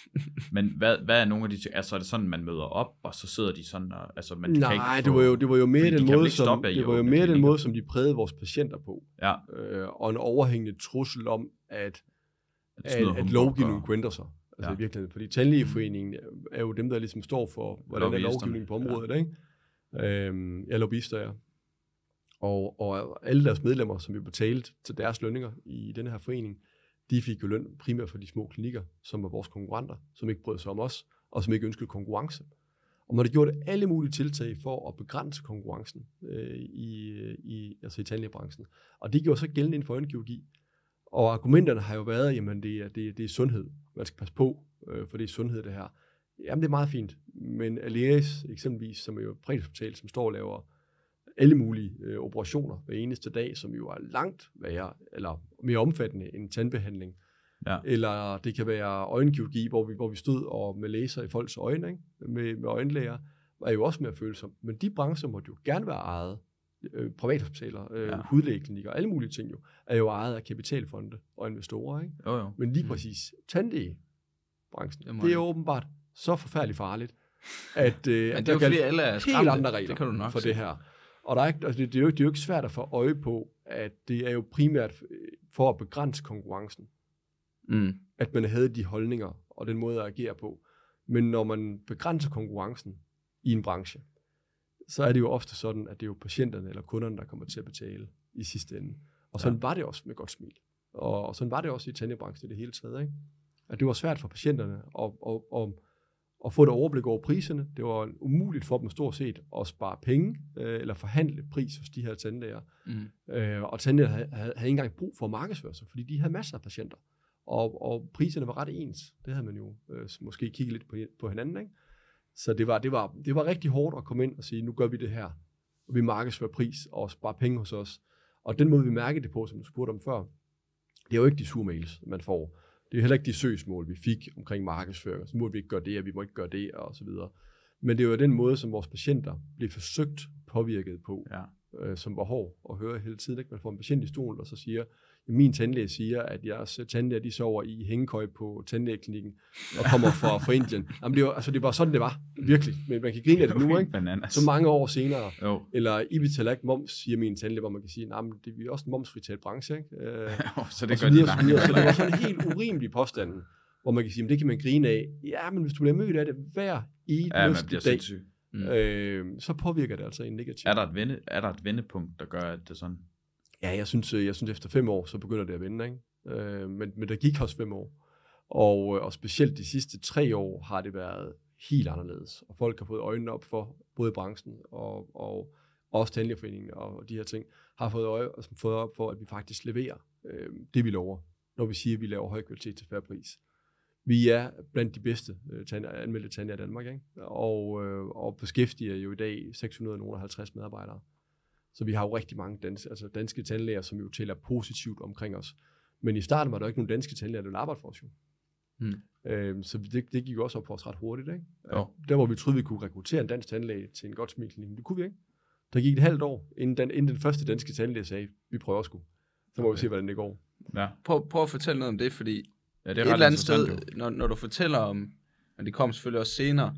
men hvad, hvad er nogle af de ting, altså er det sådan, man møder op, og så sidder de sådan, og, altså man kan Nej, ikke det var jo, det var jo mere de den kan vel måde, som, det var jo mere den måde, som de prægede vores patienter på. Ja, Øh, og en overhængende trussel om, at, at, at, lovgivningen kunne ændre sig. Altså Ja. i virkeligheden. Fordi tandlægeforeningen er jo dem, der ligesom står for, hvordan er lovgivningen på området, ja. ikke? Øhm, ja, lobbyister, ja. Og, og alle deres medlemmer, som vi betalte til deres lønninger i den her forening, de fik jo løn primært for de små klinikker, som var vores konkurrenter, som ikke brød sig om os, og som ikke ønskede konkurrence. Og man har gjort alle mulige tiltag for at begrænse konkurrencen øh, i, i, altså i tandlægebranchen. Og det gjorde så gældende inden for øjenkirurgi. Og argumenterne har jo været, jamen det er, det, det er sundhed. Man skal passe på, øh, for det er sundhed det her. Jamen det er meget fint. Men Aleris eksempelvis, som er jo et som står og laver alle mulige øh, operationer hver eneste dag, som jo er langt værre, eller mere omfattende end tandbehandling. Ja. Eller det kan være øjenkirurgi, hvor vi, hvor vi stod og med laser i folks øjne, ikke? Med, med øjenlæger, er jo også mere følsomt. Men de brancher måtte jo gerne være ejet. Øh, privathospitaler, øh, Ja. hudlægeklinikker, alle mulige ting jo, er jo ejet af kapitalfonde og investorer. Ikke? Jo, jo. Men lige Mm. præcis tandlægebranchen, Det det er åbenbart så forfærdeligt farligt, at, øh, Men at det er jo fordi, alle er helt skræmte. andre regler Det kan du nok for se. det her. Og der er ikke, altså det, det, er jo, ikke- det er jo ikke svært at få øje på, at det er jo primært øh, for at begrænse konkurrencen, Mm. at man havde de holdninger og den måde at agere på. Men når man begrænser konkurrencen i en branche, så er det jo ofte sådan, at det er jo patienterne eller kunderne, der kommer til at betale i sidste ende. Og sådan ja. var det også med godt smil. Og, og sådan var det også i tandlægebranchen i det hele taget. Ikke? At det var svært for patienterne at, at, at, at få et overblik over priserne. Det var umuligt for dem stort set at spare penge øh, eller forhandle pris hos de her tandlæger. Mm. Øh, og tandlæger havde, havde, havde ikke engang brug for at markedsføre sig, fordi de havde masser af patienter. Og, og priserne var ret ens. Det havde man jo øh, måske kigget lidt på, på hinanden. Ikke? Så det var, det, var, det var rigtig hårdt at komme ind og sige, nu gør vi det her. Og vi markedsfører pris og sparer penge hos os. Og den måde, vi mærker det på, som du spurgte om før, det er jo ikke de surmails, man får. Det er heller ikke de søgsmål, vi fik omkring markedsføring. Så må vi ikke gøre det, og vi må ikke gøre det, og så videre. Men det er jo den måde, som vores patienter bliver forsøgt påvirket på, Ja. øh, som var hård at høre hele tiden. Ikke? Man får en patient i stolen, og så siger, min tandlæge siger, at jeres tandlæger, de sover i hængekøj på tandlægeklinikken, og kommer fra, fra Indien. Jamen, det, var, altså, det var sådan, det var. Virkelig. Men man kan grine af det nu, ikke? Bananas. Så mange år senere. Jo. Eller I betaler ikke moms, siger min tandlæge, hvor man kan sige, nej, men det er vi er også en momsfritagt branche, ikke? Øh, så det gør de så, videre. så det var sådan en helt urimelig påstand, hvor man kan sige, at det kan man grine af. Ja, men hvis du bliver mødt af det hver Ja, eneste bliver dag. Mm. øh, så påvirker det altså en negativ. Er der, et vende, er der et vendepunkt, der gør, at det sådan? Ja, jeg synes, øh, jeg synes efter fem år, så begynder det at vende, ikke? Øh, men, men der gik også fem år. Og, øh, og specielt de sidste tre år har det været helt anderledes. Og folk har fået øjnene op for, både branchen og, og også Tandlægeforeningen og de her ting, har fået, øje, altså fået op for, at vi faktisk leverer øh, det, vi lover, når vi siger, at vi laver høj kvalitet til færre pris. Vi er blandt de bedste øh, tand- anmeldte tandlæger i Danmark, ikke? Og, øh, og beskæftiger jo i dag 650 medarbejdere. Så vi har jo rigtig mange danske, altså danske tandlæger, som jo tæller positivt omkring os. Men i starten var der ikke nogen danske tandlæger, der ville arbejde for os jo. Mm. Øhm, så det, det gik jo også op på os ret hurtigt. Ikke? Jo. Der hvor vi troede, vi kunne rekruttere en dansk tandlæge til en godt smilklinik, det kunne vi ikke. Der gik et halvt år, inden den, inden den første danske tandlæge sagde, vi prøver sgu. Så må okay. vi se, hvordan det går. Ja, Prøv, prøv at fortælle noget om det, fordi ja det det er et eller andet sted, jo. når, når du fortæller om, og det kommer selvfølgelig også senere,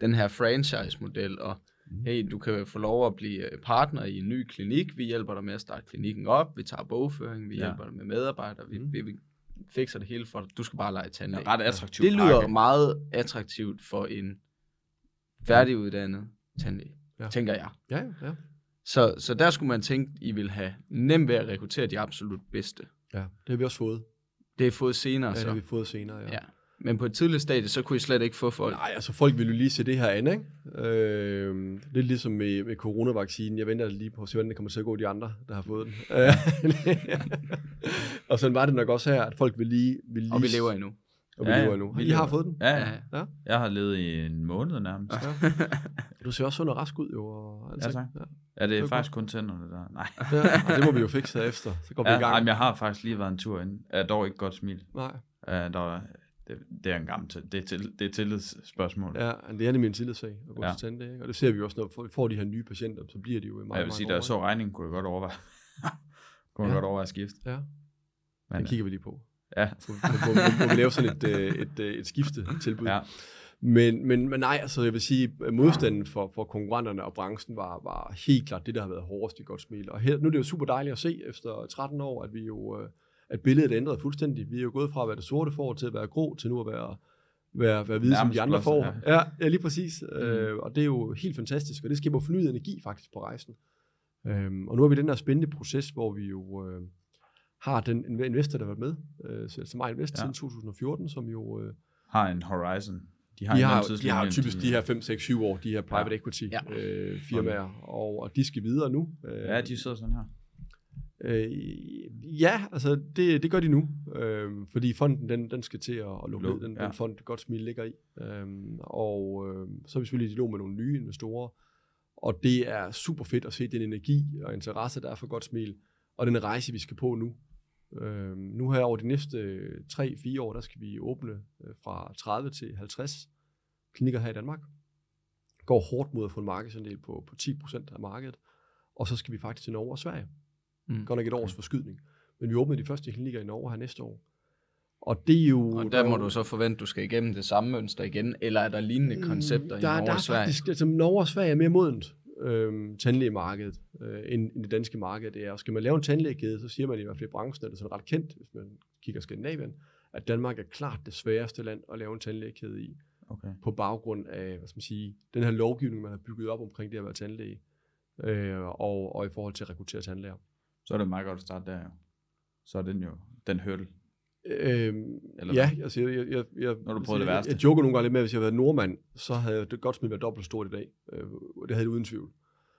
den her franchise-model, og. Hey, du kan få lov at blive øh, partner i en ny klinik, vi hjælper dig med at starte klinikken op, vi tager bogføring, vi Ja. hjælper dig med medarbejdere, vi, Mm. vi, vi fikser det hele for dig, du skal bare lege Det tandlæge. er ret attraktivt Det lyder pakke. meget attraktivt for en færdiguddannet tandlæge, Ja. ja. tænker jeg. Ja, ja. Så, så der skulle man tænke, I vil have nemt ved at rekruttere de absolut bedste. ja. Det har vi også fået. Det er fået senere, Ja, det så. har vi fået senere, ja. Ja. Men på et tidligt stadie, så kunne I slet ikke få folk. Nej, altså folk vil jo lige se det her an, ikke? Øh, det er ligesom med, med coronavaccinen. Jeg venter lige på at se, hvordan det kommer til at gå de andre, der har fået den. Og sådan var det nok også her, at folk vil lige... Vil lige Og vi lever endnu. Og vi Ja, lever endnu. vi I har lever. fået den? Ja, ja. Ja. Jeg har levet i en måned nærmest. Ja, Du ser også sund og rask ud, jo. Og Ja, tak. Ja. ja det er Det er faktisk kun tænderne der. Nej. Ja, og det må vi jo fikse efter. Så går vi Ja, i gang. jamen, jeg har faktisk lige været en tur ind. Jeg er dog ikke godt smil. Nej. Uh, der, var- det, det er en gammel til, det, er til, det er tillidsspørgsmål. Ja, det er nemlig en tillidssag at gå Ja. ja. til tandlæge. Og det ser vi også, når vi får de her nye patienter, så bliver de jo meget, jeg vil sige, da mange jeg så regningen, kunne jeg godt overveje. kunne Ja. godt overveje at skifte. Ja, Men, det kigger vi lige på. ja, må vi lave sådan et, øh, et, øh, et skifte tilbud. ja, Men, men, men nej, altså jeg vil sige, at modstanden for, for konkurrenterne og branchen var, var helt klart det, der har været hårdest i godt smil. Og her, nu er det jo super dejligt at se efter 13 år, at vi jo øh, at billedet er ændret fuldstændig. Vi er jo gået fra at være det sorte får til at være grå, til nu at være, være, være hvide som Nærmest de andre får. ja. Ja, ja, lige præcis. Mm. Øh, og det er jo helt fantastisk, og det skaber fornyet energi faktisk på rejsen. Øhm, og nu er vi den her spændende proces, hvor vi jo øh, har den inv- investor, der har været med, øh, så- som har Invest Ja. siden 2014, som jo... Øh, har en horizon. De har, de en har, de har typisk de- de her 5, 6, 7 år, de her private Ja. equity Ja. øh, firmaer, og, og de skal videre nu. Øh, Ja, de sidder sådan her. Øh, ja, altså det, det gør de nu, øh, fordi fonden den, den skal til at, at lukke ned, den, ja. den fond, Godt Smil ligger i. Øh, og øh, så er vi selvfølgelig i dialog med nogle nye investorer, og det er super fedt at se den energi og interesse, der er for Godt Smil, og den rejse, vi skal på nu. Øh, nu her over de næste 3-4 år, der skal vi åbne øh, fra 30 til 50 klinikker her i Danmark. Går hårdt mod at få en markedsandel på, på 10% af markedet. Og så skal vi faktisk til Norge og Sverige. Mm. Godt nok et års forskydning. Men vi åbner de første klinikker i Norge her næste år. Og det er jo... Og der må er jo- du så forvente, at du skal igennem det samme mønster igen, eller er der lignende koncepter i Mm, der, Norge der og er Sverige? faktisk, altså Norge og Sverige er mere modent øhm, tandlægemarkedet, øh, end, end det danske marked det er. Og skal man lave en tandlægekæde, så siger man i hvert fald i branchen, at det er sådan ret kendt, hvis man kigger Skandinavien, at Danmark er klart det sværeste land at lave en tandlægekæde i, Okay. på baggrund af, hvad skal man sige, den her lovgivning, man har bygget op omkring det at være tandlæge, øh, og, og i forhold til at rekruttere tandlæger. Så er det meget godt at starte der jo. Så er den jo den hurdle. Øhm, Eller ja, altså jeg, jeg, jeg, jeg, Når du prøvede det jeg, værste. Jeg, joker nogle gange lidt med, at hvis jeg havde været nordmand, så havde det godt smidt været dobbelt stort i dag. Øh, det havde det uden tvivl.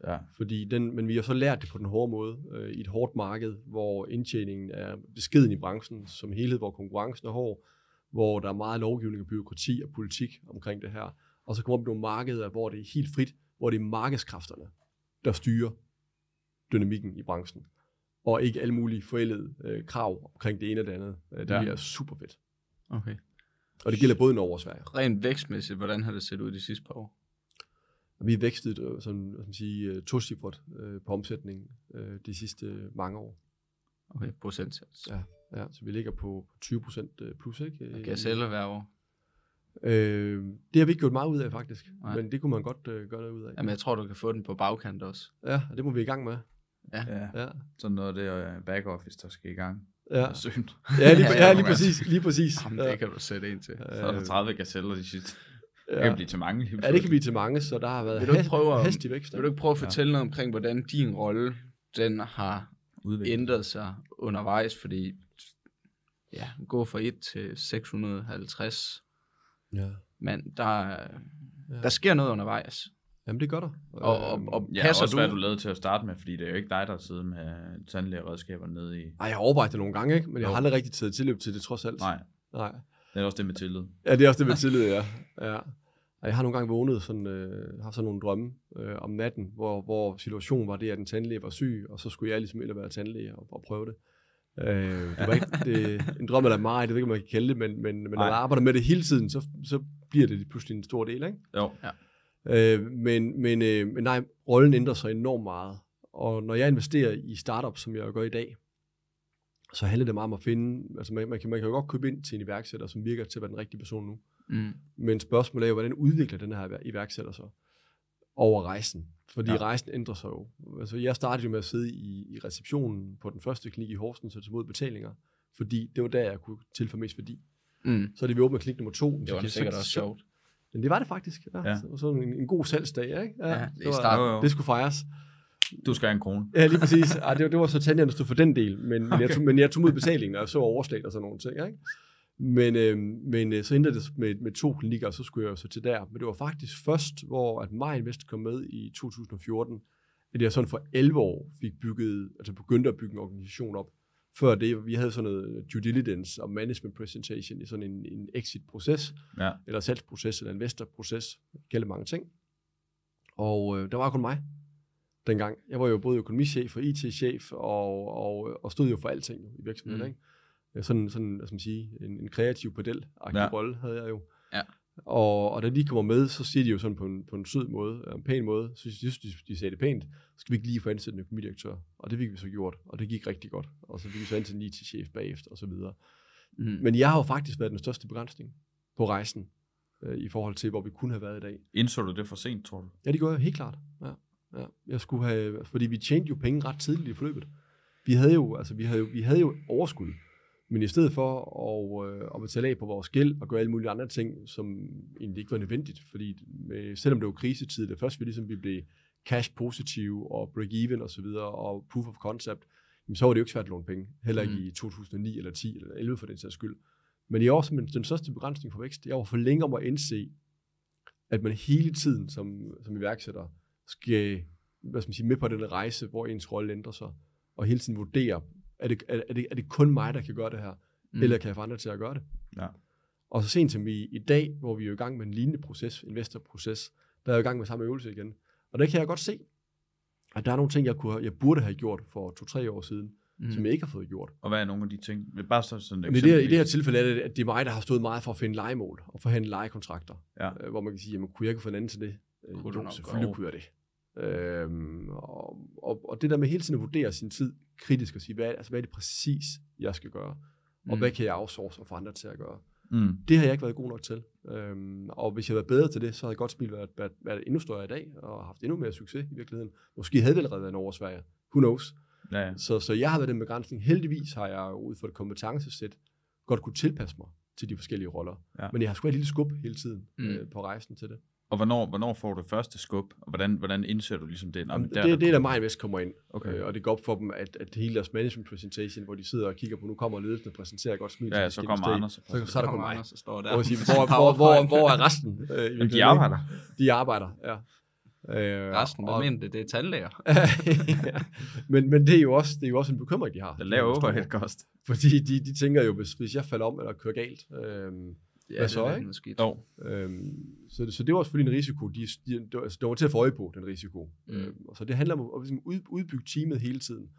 Ja. Fordi den, men vi har så lært det på den hårde måde, øh, i et hårdt marked, hvor indtjeningen er beskeden i branchen som helhed, hvor konkurrencen er hård, hvor der er meget lovgivning og byråkrati og politik omkring det her. Og så kommer op nogle markeder, hvor det er helt frit, hvor det er markedskræfterne, der styrer dynamikken i branchen. Og ikke alle mulige forældede øh, krav omkring det ene og det andet. Øh, det Ja. bliver super fedt. Okay. Og det gælder både i Norge og Sverige. Rent vækstmæssigt, hvordan har det set ud de sidste par år? Vi har vækstet øh, sådan, man sige, øh, tocifret øh, på omsætningen øh, de sidste øh, mange år. Okay, procentsats. Ja, ja, så vi ligger på 20 procent plus, ikke? Og kan sælge hver år? Øh, det har vi ikke gjort meget ud af, faktisk. Nej. Men det kunne man godt øh, gøre noget ud af. Jamen, jeg tror, du kan få den på bagkant også. Ja, og det må vi i gang med. Ja. Ja, Sådan noget af det øh, back office, der skal i gang. ja. Søn. ja, lige, ja, lige Ja. præcis. Lige præcis. Jamen, ja. det kan du sætte ind til. Så er der Øh, 30 gazeller de sidste. Det ja. kan blive til mange. lige ja, det kan blive til mange, så der har været Vil du ikke prøve at- hastig vækst. Vil du ikke prøve at fortælle noget omkring, hvordan din rolle, den har udviklet. ændret sig undervejs, fordi ja, gå fra 1 til 650, Ja. men der, Ja. der sker noget undervejs. Jamen, det gør der. Og, og, Øhm, og Ja, passer også du... hvad du lavede til at starte med, fordi det er jo ikke dig, der sidder med tandlægeredskaber nede i... Ej, jeg har overvejet det nogle gange, ikke? men jeg Jo. har aldrig rigtig taget tilløb til det, trods alt. Nej, Nej. det er også det med tillid. Ja, det er også det med tillid, ja. ja. Og jeg har nogle gange vågnet sådan, øh, har sådan nogle drømme øh, om natten, hvor, hvor situationen var det, at en tandlæge var syg, og så skulle jeg ligesom ind og være tandlæge og, og prøve det. Øh, det var ikke det, en drøm eller mig, det ved ikke, om man kan kalde det, men, men, men når Nej. man arbejder med det hele tiden, så, så bliver det pludselig en stor del, ikke? Jo, Øh, men, men, øh, men nej, rollen ændrer sig enormt meget. Og når jeg investerer i startups, som jeg gør i dag, så handler det meget om at finde, altså man, man, kan, man kan jo godt købe ind til en iværksætter, som virker til at være den rigtige person nu. Mm. Men spørgsmålet er jo, hvordan udvikler den her iværksætter sig over rejsen? Fordi Ja. rejsen ændrer sig jo. Altså, jeg startede jo med at sidde i, i receptionen på den første klinik i Horsens og tage imod betalinger, fordi det var der, jeg kunne tilføre mest værdi. Mm. Så er det, vi åbner klinik nummer to. Det så var sikkert så- også så- sjovt. Men det var det faktisk. Ja. Ja. ja. Så, sådan en, en god salgsdag, ikke? Ja, det er var-. Jo, jo. Det skulle fejres. du skal have en krone. Ja, lige præcis. Ej, det, var, det var så tandjen, der stod for den del, men, okay. men, jeg tog, men jeg tog mod betalingen, og jeg så overslag og sådan nogle ting. Ikke? Men, øh, men øh, så endte det med, med to klinikker, og så skulle jeg jo så til der. Men det var faktisk først, hvor at Mig Invest kom med i 2014, at jeg sådan for 11 år fik bygget, altså begyndte at bygge en organisation op. Før det, vi havde sådan noget due diligence og management presentation i sådan en, en exit-proces, Ja. eller salgsproces, eller investor-proces, gælder mange ting. Og øh, der var kun mig dengang. Jeg var jo både økonomichef og IT-chef, og, og, og stod jo for alting i virksomheden. Mm. Ikke? Sådan, sådan hvad skal man sige, en, en kreativ pedel ja. rolle havde jeg jo. Ja. Og, og da de kommer med, så siger de jo sådan på en, på en sød måde, øh, en pæn måde, så synes de, de sagde det pænt, så skal vi ikke lige få ansat en økonomidirektør. Og det fik vi så gjort, og det gik rigtig godt. Og så fik vi så ansat en IT-chef bagefter, og så videre. Mm. Men jeg har jo faktisk været den største begrænsning på rejsen, øh, i forhold til, hvor vi kunne have været i dag. Indså du det for sent, tror du? Ja, det gør jeg helt klart. Ja, ja. Jeg skulle have, fordi vi tjente jo penge ret tidligt i forløbet. Vi havde jo, altså, vi havde jo, vi havde jo overskud. Men i stedet for at, øh, at betale af på vores gæld og gøre alle mulige andre ting, som egentlig ikke var nødvendigt, fordi med, selvom det var krisetid, det først vi ligesom vi blev cash positive og break even og så videre, og proof of concept, jamen, så var det jo ikke svært at låne penge. Heller ikke Mm. i 2009 eller 10 eller 11 for den sags skyld. Men i år simpelthen den største begrænsning for vækst, jeg var for længe om at indse, at man hele tiden som, som iværksætter skal hvad skal man sige, med på den rejse, hvor ens rolle ændrer sig, og hele tiden vurdere, er det, er, er det, er det kun mig, der kan gøre det her, mm. eller kan jeg få andre til at gøre det? Ja. Og så sent som vi i dag, hvor vi er jo i gang med en lignende proces, investorproces, der er jeg i gang med samme øvelse igen. Og der kan jeg godt se, at der er nogle ting, jeg, kunne, jeg burde have gjort for to-tre år siden, Mm. som jeg ikke har fået gjort. Og hvad er nogle af de ting? Bare så sådan Men i det, her, I det her tilfælde er det, at det er mig, der har stået meget for at finde legemål og forhandle lejekontrakter. Ja. Øh, hvor man kan sige, jamen, kunne jeg ikke få en anden til det? Øh, Kunne jo, selvfølgelig kunne jeg det. Øhm, og, og, og, det der med hele tiden at vurdere sin tid kritisk og sige, hvad, altså, hvad er det præcis, jeg skal gøre? og Mm. hvad kan jeg outsource og få andre til at gøre. Mm. Det har jeg ikke været god nok til. Øhm, og hvis jeg havde været bedre til det, så havde godt spil været, været, været endnu større i dag, og haft endnu mere succes i virkeligheden. Måske havde det allerede været en over Sverige. Who knows? Ja, ja. Så, så jeg har været den begrænsning. Heldigvis har jeg ud fra et kompetencesæt godt kunne tilpasse mig til de forskellige roller. Ja. Men jeg har sgu et lille skub hele tiden mm. øh, på rejsen til det. Og hvornår, hvornår får du første skub, og hvordan, hvordan indser du ligesom det? Jamen, men det, der, det, det er der mig Vest kommer ind, Okay. øh, og det går op for dem, at, at hele deres management presentation, hvor de sidder og kigger på, nu kommer ledelsen og præsenterer godt smil. Ja, ja, så kommer Anders. Så, så er der kun mig. Anders, der står der. Hvor, jeg siger, hvor, hvor, hvor, hvor er resten? Øh, Jamen, de arbejder. De arbejder, ja. Øh, Resten, hvad og- mener det? Det er tandlæger. ja. men, men det er jo også, det er jo også en bekymring, de har. Der laver overhead cost. Fordi de, de tænker jo, hvis, hvis jeg falder om eller kører galt, øhm, Ja, Hvad så, det er ikke? noget skidt. Jo. øhm, så, det- så det var selvfølgelig en risiko. De, de, de, altså, de var til at få øje på, den risiko. Mm. Mm. Øhm, og så det handler om at ligesom ud, udbygge teamet hele tiden,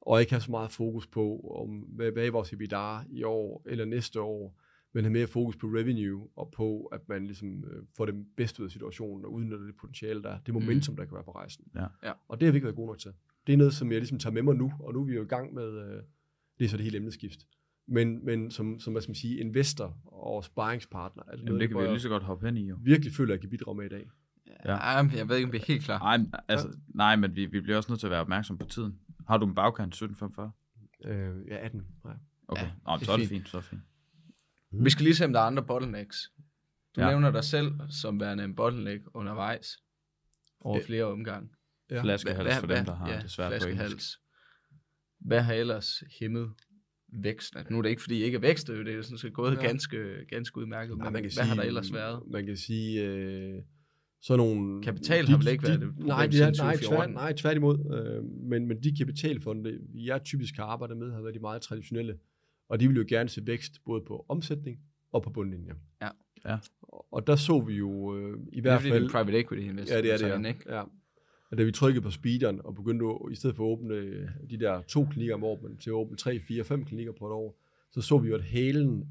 og ikke have så meget fokus på, om, hvad, hvad er vores EBITDA i år eller næste år, men have mere fokus på revenue, og på, at man ligesom øh, får det bedste ud af situationen, og udnytter det potentiale, der er. Det momentum, der kan være på rejsen. Ja. Ja. Og det har vi ikke været gode nok til. Det er noget, som jeg ligesom tager med mig nu, og nu er vi jo i gang med, øh, det er så det hele emneskift. Men, men som, som hvad skal man sige, investor og sparringspartner, er det Jamen, noget, det kan vi lige så godt hoppe hen i, jo. virkelig føler, at jeg kan bidrage med i dag. Ja. men jeg ved ikke, om vi er helt klar. Nej, men, altså, nej, men vi, vi bliver også nødt til at være opmærksom på tiden. Har du en bagkant 1745? Øh, ja, 18. Nej. Okay, Ja, ja, Nå, det er så er det fint. fint, så er det fint. Vi skal lige se, om der er andre bottlenecks. Du Ja. ja. nævner dig selv som værende en bottleneck undervejs over Øh, flere omgange. Ja. Flaskehals for dem, der har ja, det svært på engelsk. flaskehals. Hvad har ellers hæmmet væksten? Altså, nu er det ikke, fordi I ikke er vækstet, det er sådan set gået Ja. ja. ganske, ganske udmærket, Nej, men man kan hvad sige, har der ellers været? Man kan sige, øh, sådan nogle... Kapital har vel ikke været et problem nej, de er, nej, 2014? tvær, nej, tværtimod. Øh, men, men de kapitalfonde, jeg typisk har arbejdet med, har været de meget traditionelle. Og de vil jo gerne se vækst både på omsætning og på bundlinjen. Ja. Ja. Og, der så vi jo øh, i Det er hvert fordi, det fald... er private equity investor. Ja, det er det, sådan, ja. Ikke? ja. Og da vi trykkede på speederen og begyndte at, i stedet for at åbne øh, de der to klinikker om året, men til at åbne tre, fire, fem klinikker på et år, så så vi jo, at hælen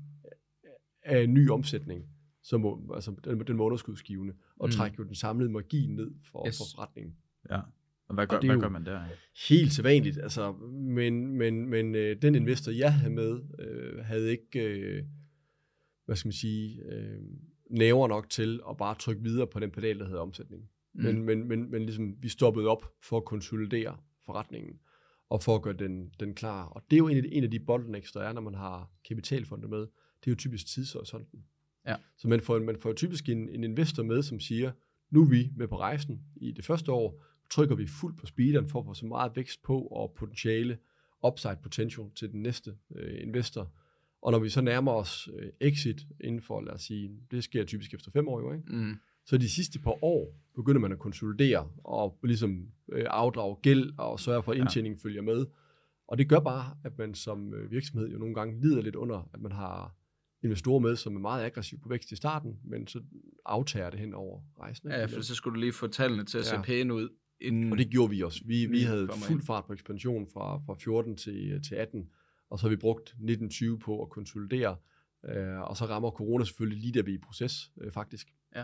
af ny omsætning, som, altså, den, den var underskudsgivende, og Mm. trække jo den samlede margin ned for, Yes. for forretningen. Ja. Og hvad gør, det er hvad gør man der? Helt sædvanligt, altså, men, men, men øh, den investor, jeg havde med, øh, havde ikke, øh, hvad skal man sige, øh, næver nok til at bare trykke videre på den pedal, der hedder omsætning. Mm. Men, men, men, men ligesom, vi stoppede op for at konsolidere forretningen, og for at gøre den, den klar. Og det er jo en af, de, en af de bottlenecks, der er, når man har kapitalfonde med. Det er jo typisk tidshorisonten. Ja. Så man får, man får typisk en, en investor med, som siger, nu er vi med på rejsen i det første år, trykker vi fuldt på speederen for at få så meget vækst på og potentiale, upside potential til den næste øh, investor. Og når vi så nærmer os øh, exit inden for, lad os sige, det sker typisk efter fem år jo, ikke? Mm. Så de sidste par år begynder man at konsolidere og ligesom øh, afdrage gæld og sørge for, at indtjeningen ja. følger med. Og det gør bare, at man som øh, virksomhed jo nogle gange lider lidt under, at man har investorer med, som er meget aggressiv på vækst i starten, men så aftager det hen over rejsen. Ja, for så skulle du lige få tallene til at se Ja. pæne ud. Inden... Og det gjorde vi også. Vi, vi havde fuld ind. fart på ekspansion fra, fra 14 til, til 18, og så har vi brugt 1920 på at konsolidere, øh, og så rammer corona selvfølgelig lige der vi er i proces, øh, faktisk. Ja.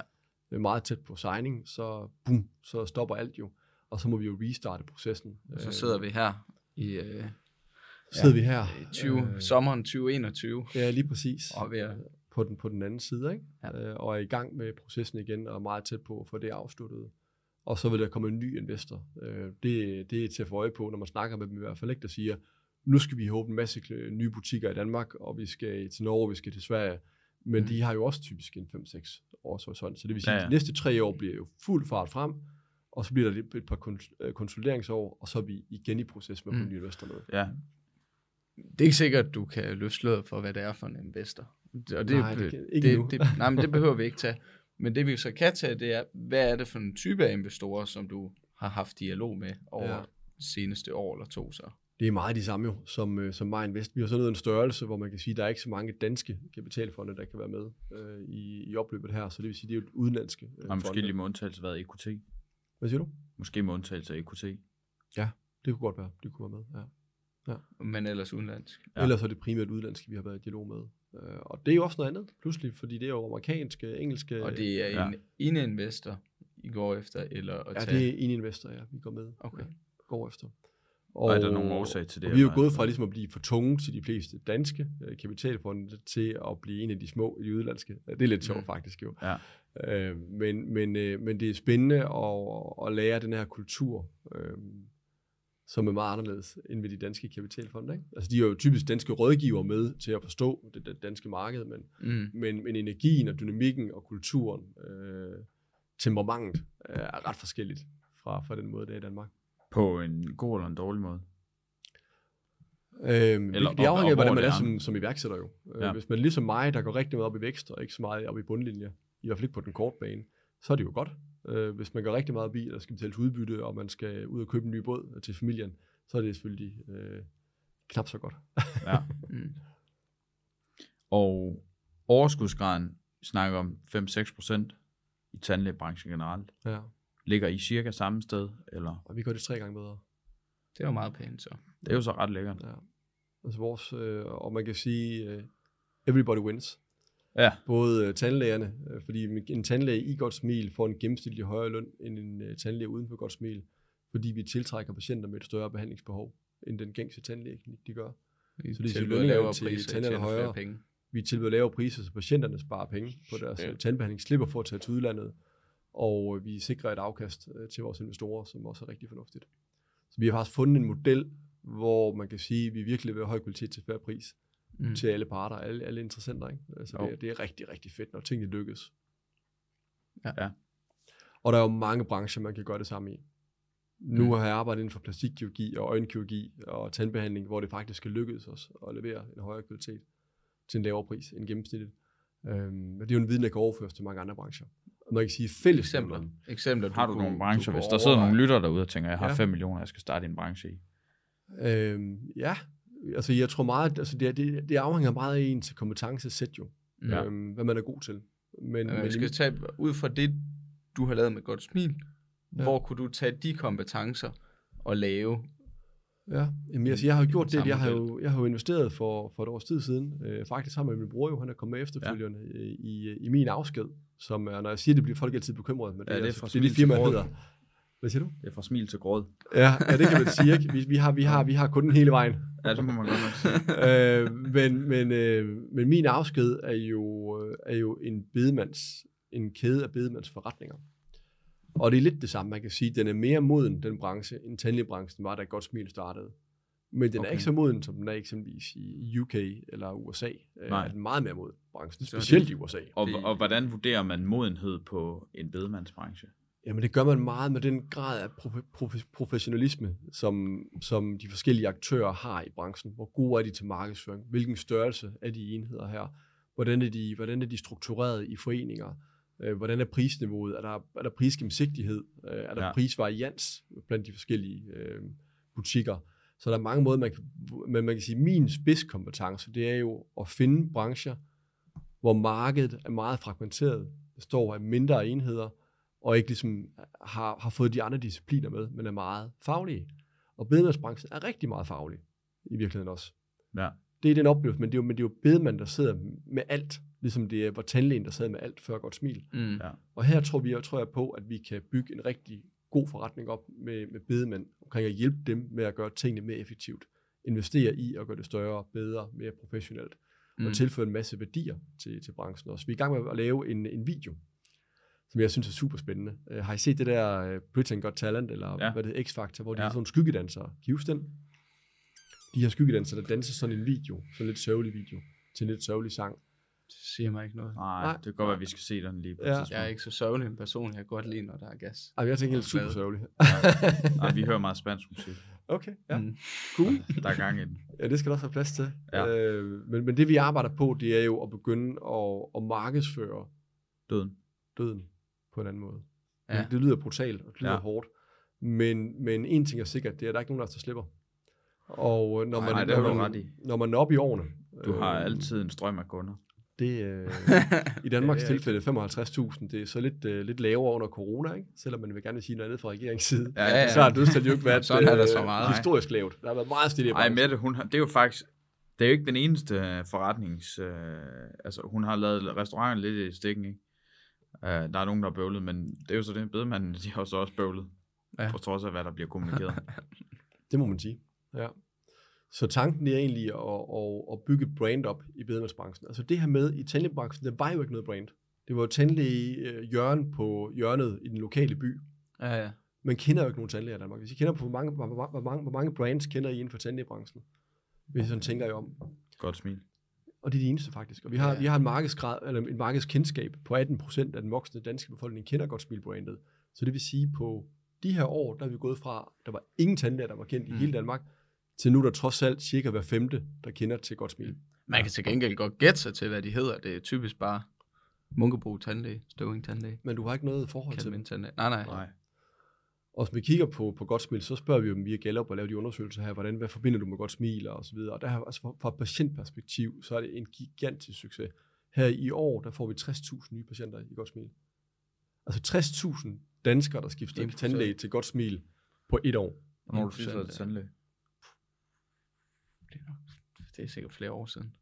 Er meget tæt på signing, så boom, så stopper alt jo, og så må vi jo restarte processen. Og så sidder vi her i øh, sidder vi her. i 20, øh, sommeren 2021 Ja, lige præcis. og er ved at På den, på den anden side, ikke? Ja. Øh, og er i gang med processen igen, og er meget tæt på at få det afsluttet. Og så vil der komme en ny investor. Øh, det, det er til at få øje på, når man snakker med dem i hvert fald ikke, der siger, nu skal vi åbne en masse nye butikker i Danmark, og vi skal til Norge, vi skal til Sverige. Men Mm. de har jo også typisk en 5-6 års horisont. Så det vil sige, Ja, at ja. de næste tre år bliver jo fuld fart frem, og så bliver der lidt- et par øh, konsolideringsår, og så er vi igen i proces med at få Mm. investor med. Ja, Det er ikke sikkert, at du kan løfte for, hvad det er for en investor. Og det, Nej, det kan- ikke det, det, nej, men det behøver vi ikke tage. Men det vi så kan tage, det er, hvad er det for en type af investorer, som du har haft dialog med over Ja. ja. seneste år eller to så? Det er meget de samme jo, som, øh, som Marin Vest. Vi har sådan noget en størrelse, hvor man kan sige, at der er ikke så mange danske kapitalfonde, der kan være med øh, i, i opløbet her. Så det vil sige, det er jo udenlandske øh, og måske lige med undtagelse været EQT. Hvad siger du? Måske med undtagelse af EQT. Det kunne godt være, det kunne være med. Ja. Men ellers udenlandsk. Ja. Ja. Ellers er det primært udenlandske, vi har været i dialog med. Øh, og det er jo også noget andet, pludselig, fordi det er jo amerikanske, engelske... Og det er Ja. en ene investor, I går efter, eller at Ja, tage... det er en investor, ja, vi går med. Okay. Ja, går efter. Og er der nogen årsag til det? Og vi er jo gået fra ligesom at blive for tunge til de fleste danske øh, kapitalfonde til at blive en af de små i de udlandske. Det er lidt sjovt Mm. faktisk jo. Ja. Øh, men, men, øh, men det er spændende at, at lære den her kultur, øh, som er meget anderledes end ved de danske kapitalfonde. Ikke? Altså de er jo typisk danske rådgiver med til at forstå det, det danske marked, men, Mm. men, men energien og dynamikken og kulturen, øh, temperamentet, øh, er ret forskelligt fra, fra den måde, det er i Danmark. På en god eller en dårlig måde? Øhm, Eller det afhænger af, hvordan man er andet. som, som iværksætter jo. Ja. Ja. Hvis man er ligesom mig, der går rigtig meget op i vækst, og ikke så meget op i bundlinje, i hvert fald ikke på den korte bane, så er det jo godt. Øh, hvis man går rigtig meget op i, at der skal betales udbytte, og man skal ud og købe en ny båd til familien, så er det selvfølgelig øh, knap så godt. Ja. Mm. Og overskudsgraden, snakker om 5-6 procent i tandlægebranchen generelt, Ja. Ligger I cirka samme sted, eller? Og vi gør det tre gange bedre. Det var meget pænt, så. Det er jo så ret lækkert. Ja. Altså vores, øh, og man kan sige, øh, everybody wins. Ja, Både øh, tandlægerne, øh, fordi en tandlæge i godt smil får en gennemsnitlig højere løn end en øh, tandlæge uden for godt smil, fordi vi tiltrækker patienter med et større behandlingsbehov, end den gængse tandlægeklinik, de gør. Vi Så det er tilbyder lønninger lavere til priser, tandlæger tjener flere højere. penge. Vi tilbyder lavere priser, så patienterne sparer penge på deres ja. tandbehandling, slipper for at tage til udlandet, og øh, vi sikrer et afkast øh, til vores investorer, som også er rigtig fornuftigt. Så vi har faktisk fundet en model, hvor man kan sige, at vi virkelig vil have høj kvalitet til færre pris Mm. mm. til alle parter, alle, alle interessenter. Ikke? Altså, Jo. det, er, det er rigtig, rigtig fedt, når tingene lykkes. Ja. Ja. Og der er jo mange brancher, man kan gøre det samme i. Nu Mm. har jeg arbejdet inden for plastikkirurgi og øjenkirurgi og tandbehandling, hvor det faktisk skal lykkes os at levere en højere kvalitet til en lavere pris end gennemsnittet. Øhm, men det er jo en viden, der kan overføres til mange andre brancher. Man kan sige fælles Eksempler. Eksempler, har du kunne- nogle brancher, kunne hvis der sidder nogle lytter derude og tænker, jeg har Ja. 5 millioner, jeg skal starte en branche i. Øhm, ja, altså jeg tror meget, altså det, det, det afhænger meget af ens kompetencesæt jo. Ja. øhm, hvad man er god til. Men, Men men skal tage ud fra det, du har lavet med godt smil. Ja. Hvor kunne du tage de kompetencer og lave? Ja, jamen, altså, jeg har jo gjort det, jeg har, jo, jeg har jo investeret for, for et års tid siden, øh, faktisk sammen med min bror, jo, han er kommet med efterfølgende ja. i, i min afsked, som er, når jeg siger det, bliver folk altid bekymret, men det, Ja, det er altså, fra det, det firma, til jeg gråd. hedder. Hvad siger du? Det er fra smil til gråd. Ja, ja, det kan man sige, ikke? Vi, vi, har, vi, har, vi har kun den hele vejen. Ja, det må man godt nok sige. øh, men, men, øh, men min afsked er jo, øh, er jo en bedemands, en kæde af bedemandsforretninger. Og det er lidt det samme, man kan sige. Den er mere moden, den branche, end tandlægebranchen var, da Godt Smil startede. Men den okay. Er ikke så moden, som den er eksempelvis i UK eller USA. Øh, Nej. er den meget mere moden, branchen. Er det- Specielt i USA. Og, Det- og hvordan vurderer man modenhed på en bedemandsbranche? Jamen det gør man meget med den grad af profe- profe- professionalisme, som, som de forskellige aktører har i branchen. Hvor gode er de til markedsføring? Hvilken størrelse er de enheder her? Hvordan er de, hvordan er de struktureret i foreninger? Øh, hvordan er prisniveauet? Er der, er der prisgennemsigtighed? Øh, er der ja. prisvarians blandt de forskellige øh, butikker? Så der er mange måder, man kan, men man kan sige, at min spidskompetence, det er jo at finde brancher, hvor markedet er meget fragmenteret, består af mindre enheder, og ikke ligesom har, har fået de andre discipliner med, men er meget faglige. Og bedemandsbranchen er rigtig meget faglig, i virkeligheden også. Ja. Det er den oplevelse, men det er jo, men det er jo bedemand, der sidder med alt, ligesom det var tandlægen, der sad med alt før godt smil. Mm. Ja. Og her tror, vi, tror jeg på, at vi kan bygge en rigtig god forretning op med, med bedemænd, omkring at hjælpe dem med at gøre tingene mere effektivt. Investere i at gøre det større, bedre, mere professionelt. Mm. Og tilføre en masse værdier til, til branchen også. Vi er i gang med at lave en, en video, som jeg synes er super spændende. Uh, har I set det der uh, Britain Got Talent, eller Ja. hvad det er, X-Factor, hvor de Ja. er sådan nogle skyggedansere? Kan I huske den? De her skyggedansere, der danser sådan en video, sådan en lidt sørgelig video, til en lidt sørgelig sang. Det siger mig ikke noget. Nej, Nej. det kan godt være, at vi skal se den lige på Ja. Jeg er ikke så sørgelig en person. Jeg kan godt lide, når der er gas. Ej, jeg tænker helt super sørgelig. Nej, vi hører meget spansk musik. okay, ja. Mm. Cool. Der er gang i den. Ja, det skal der også være plads til. Ja. Øh, men, men det vi arbejder på, det er jo at begynde at, at markedsføre Døden. døden på en anden måde. Ja. Det, det lyder brutalt, og det lyder Ja. hårdt. Men, men en ting er sikkert, det er, at der er ikke nogen, der slipper. Og når Nej, man, nej, det har når, man, ret i. når man er oppe i årene, Du har øh, altid en strøm af kunder. Det øh, i Danmarks Det er tilfælde 55.000, det er så lidt, øh, lidt lavere under corona, ikke? selvom man vil gerne sige noget andet fra regeringens side. Ja, Ja, ja. Så har dødstallet jo ikke været Sådan er der øh, så meget. historisk lavt. Der har været meget stille i Ej, branchen. Mette, hun har, det er jo faktisk, det er jo ikke den eneste øh, forretnings, øh, altså hun har lavet restauranten lidt i stikken, ikke? Uh, der er nogen, der er bøvlet, men det er jo så det, bedemanden, de har jo så også bøvlet, Ja. ja. på trods af, hvad der bliver kommunikeret. Det må man sige. Ja. Så tanken er egentlig at, at, at bygge et brand op i bedemandsbranchen. Altså det her med i tandlægebranchen, der var jo ikke noget brand. Det var jo tandlæge øh, Jørgen på hjørnet i den lokale by. Ja, ja. Man kender jo ikke nogen tandlæger i Danmark. Hvis I kender på, hvor mange, hvor, hvor, hvor, mange, hvor mange brands kender I inden for tandlægebranchen? Hvis I sådan tænker I om. Godt smil. Og det er de eneste faktisk. Og vi har, Ja. vi har en markedsgrad, eller en markedskendskab på 18 procent af den voksne danske befolkning kender godt smilbrandet. Så det vil sige, på de her år, der er vi gået fra, der var ingen tandlæger, der var kendt i Mm. hele Danmark, til nu er der trods alt cirka hver femte, der kender til godt smil. Man kan til gengæld godt gætte sig til, hvad de hedder. Det er typisk bare Munkebo tandlæge, Støving tandlæge, Men du har ikke noget forhold til dem. Tandlæge. Nej, nej. Nej. Og hvis vi kigger på, på godt smil, så spørger vi jo dem via Gallup og laver de undersøgelser her, hvordan, hvad forbinder du med godt smil og så videre. Og der er, altså fra, fra patientperspektiv, så er det en gigantisk succes. Her i år, der får vi 60.000 nye patienter i godt smil. Altså 60.000 danskere, der skifter 1%. tandlæge til godt smil på et år. Hvornår du 1%, sidst været ja. til tandlæge? Det er, nok, det er sikkert flere år siden.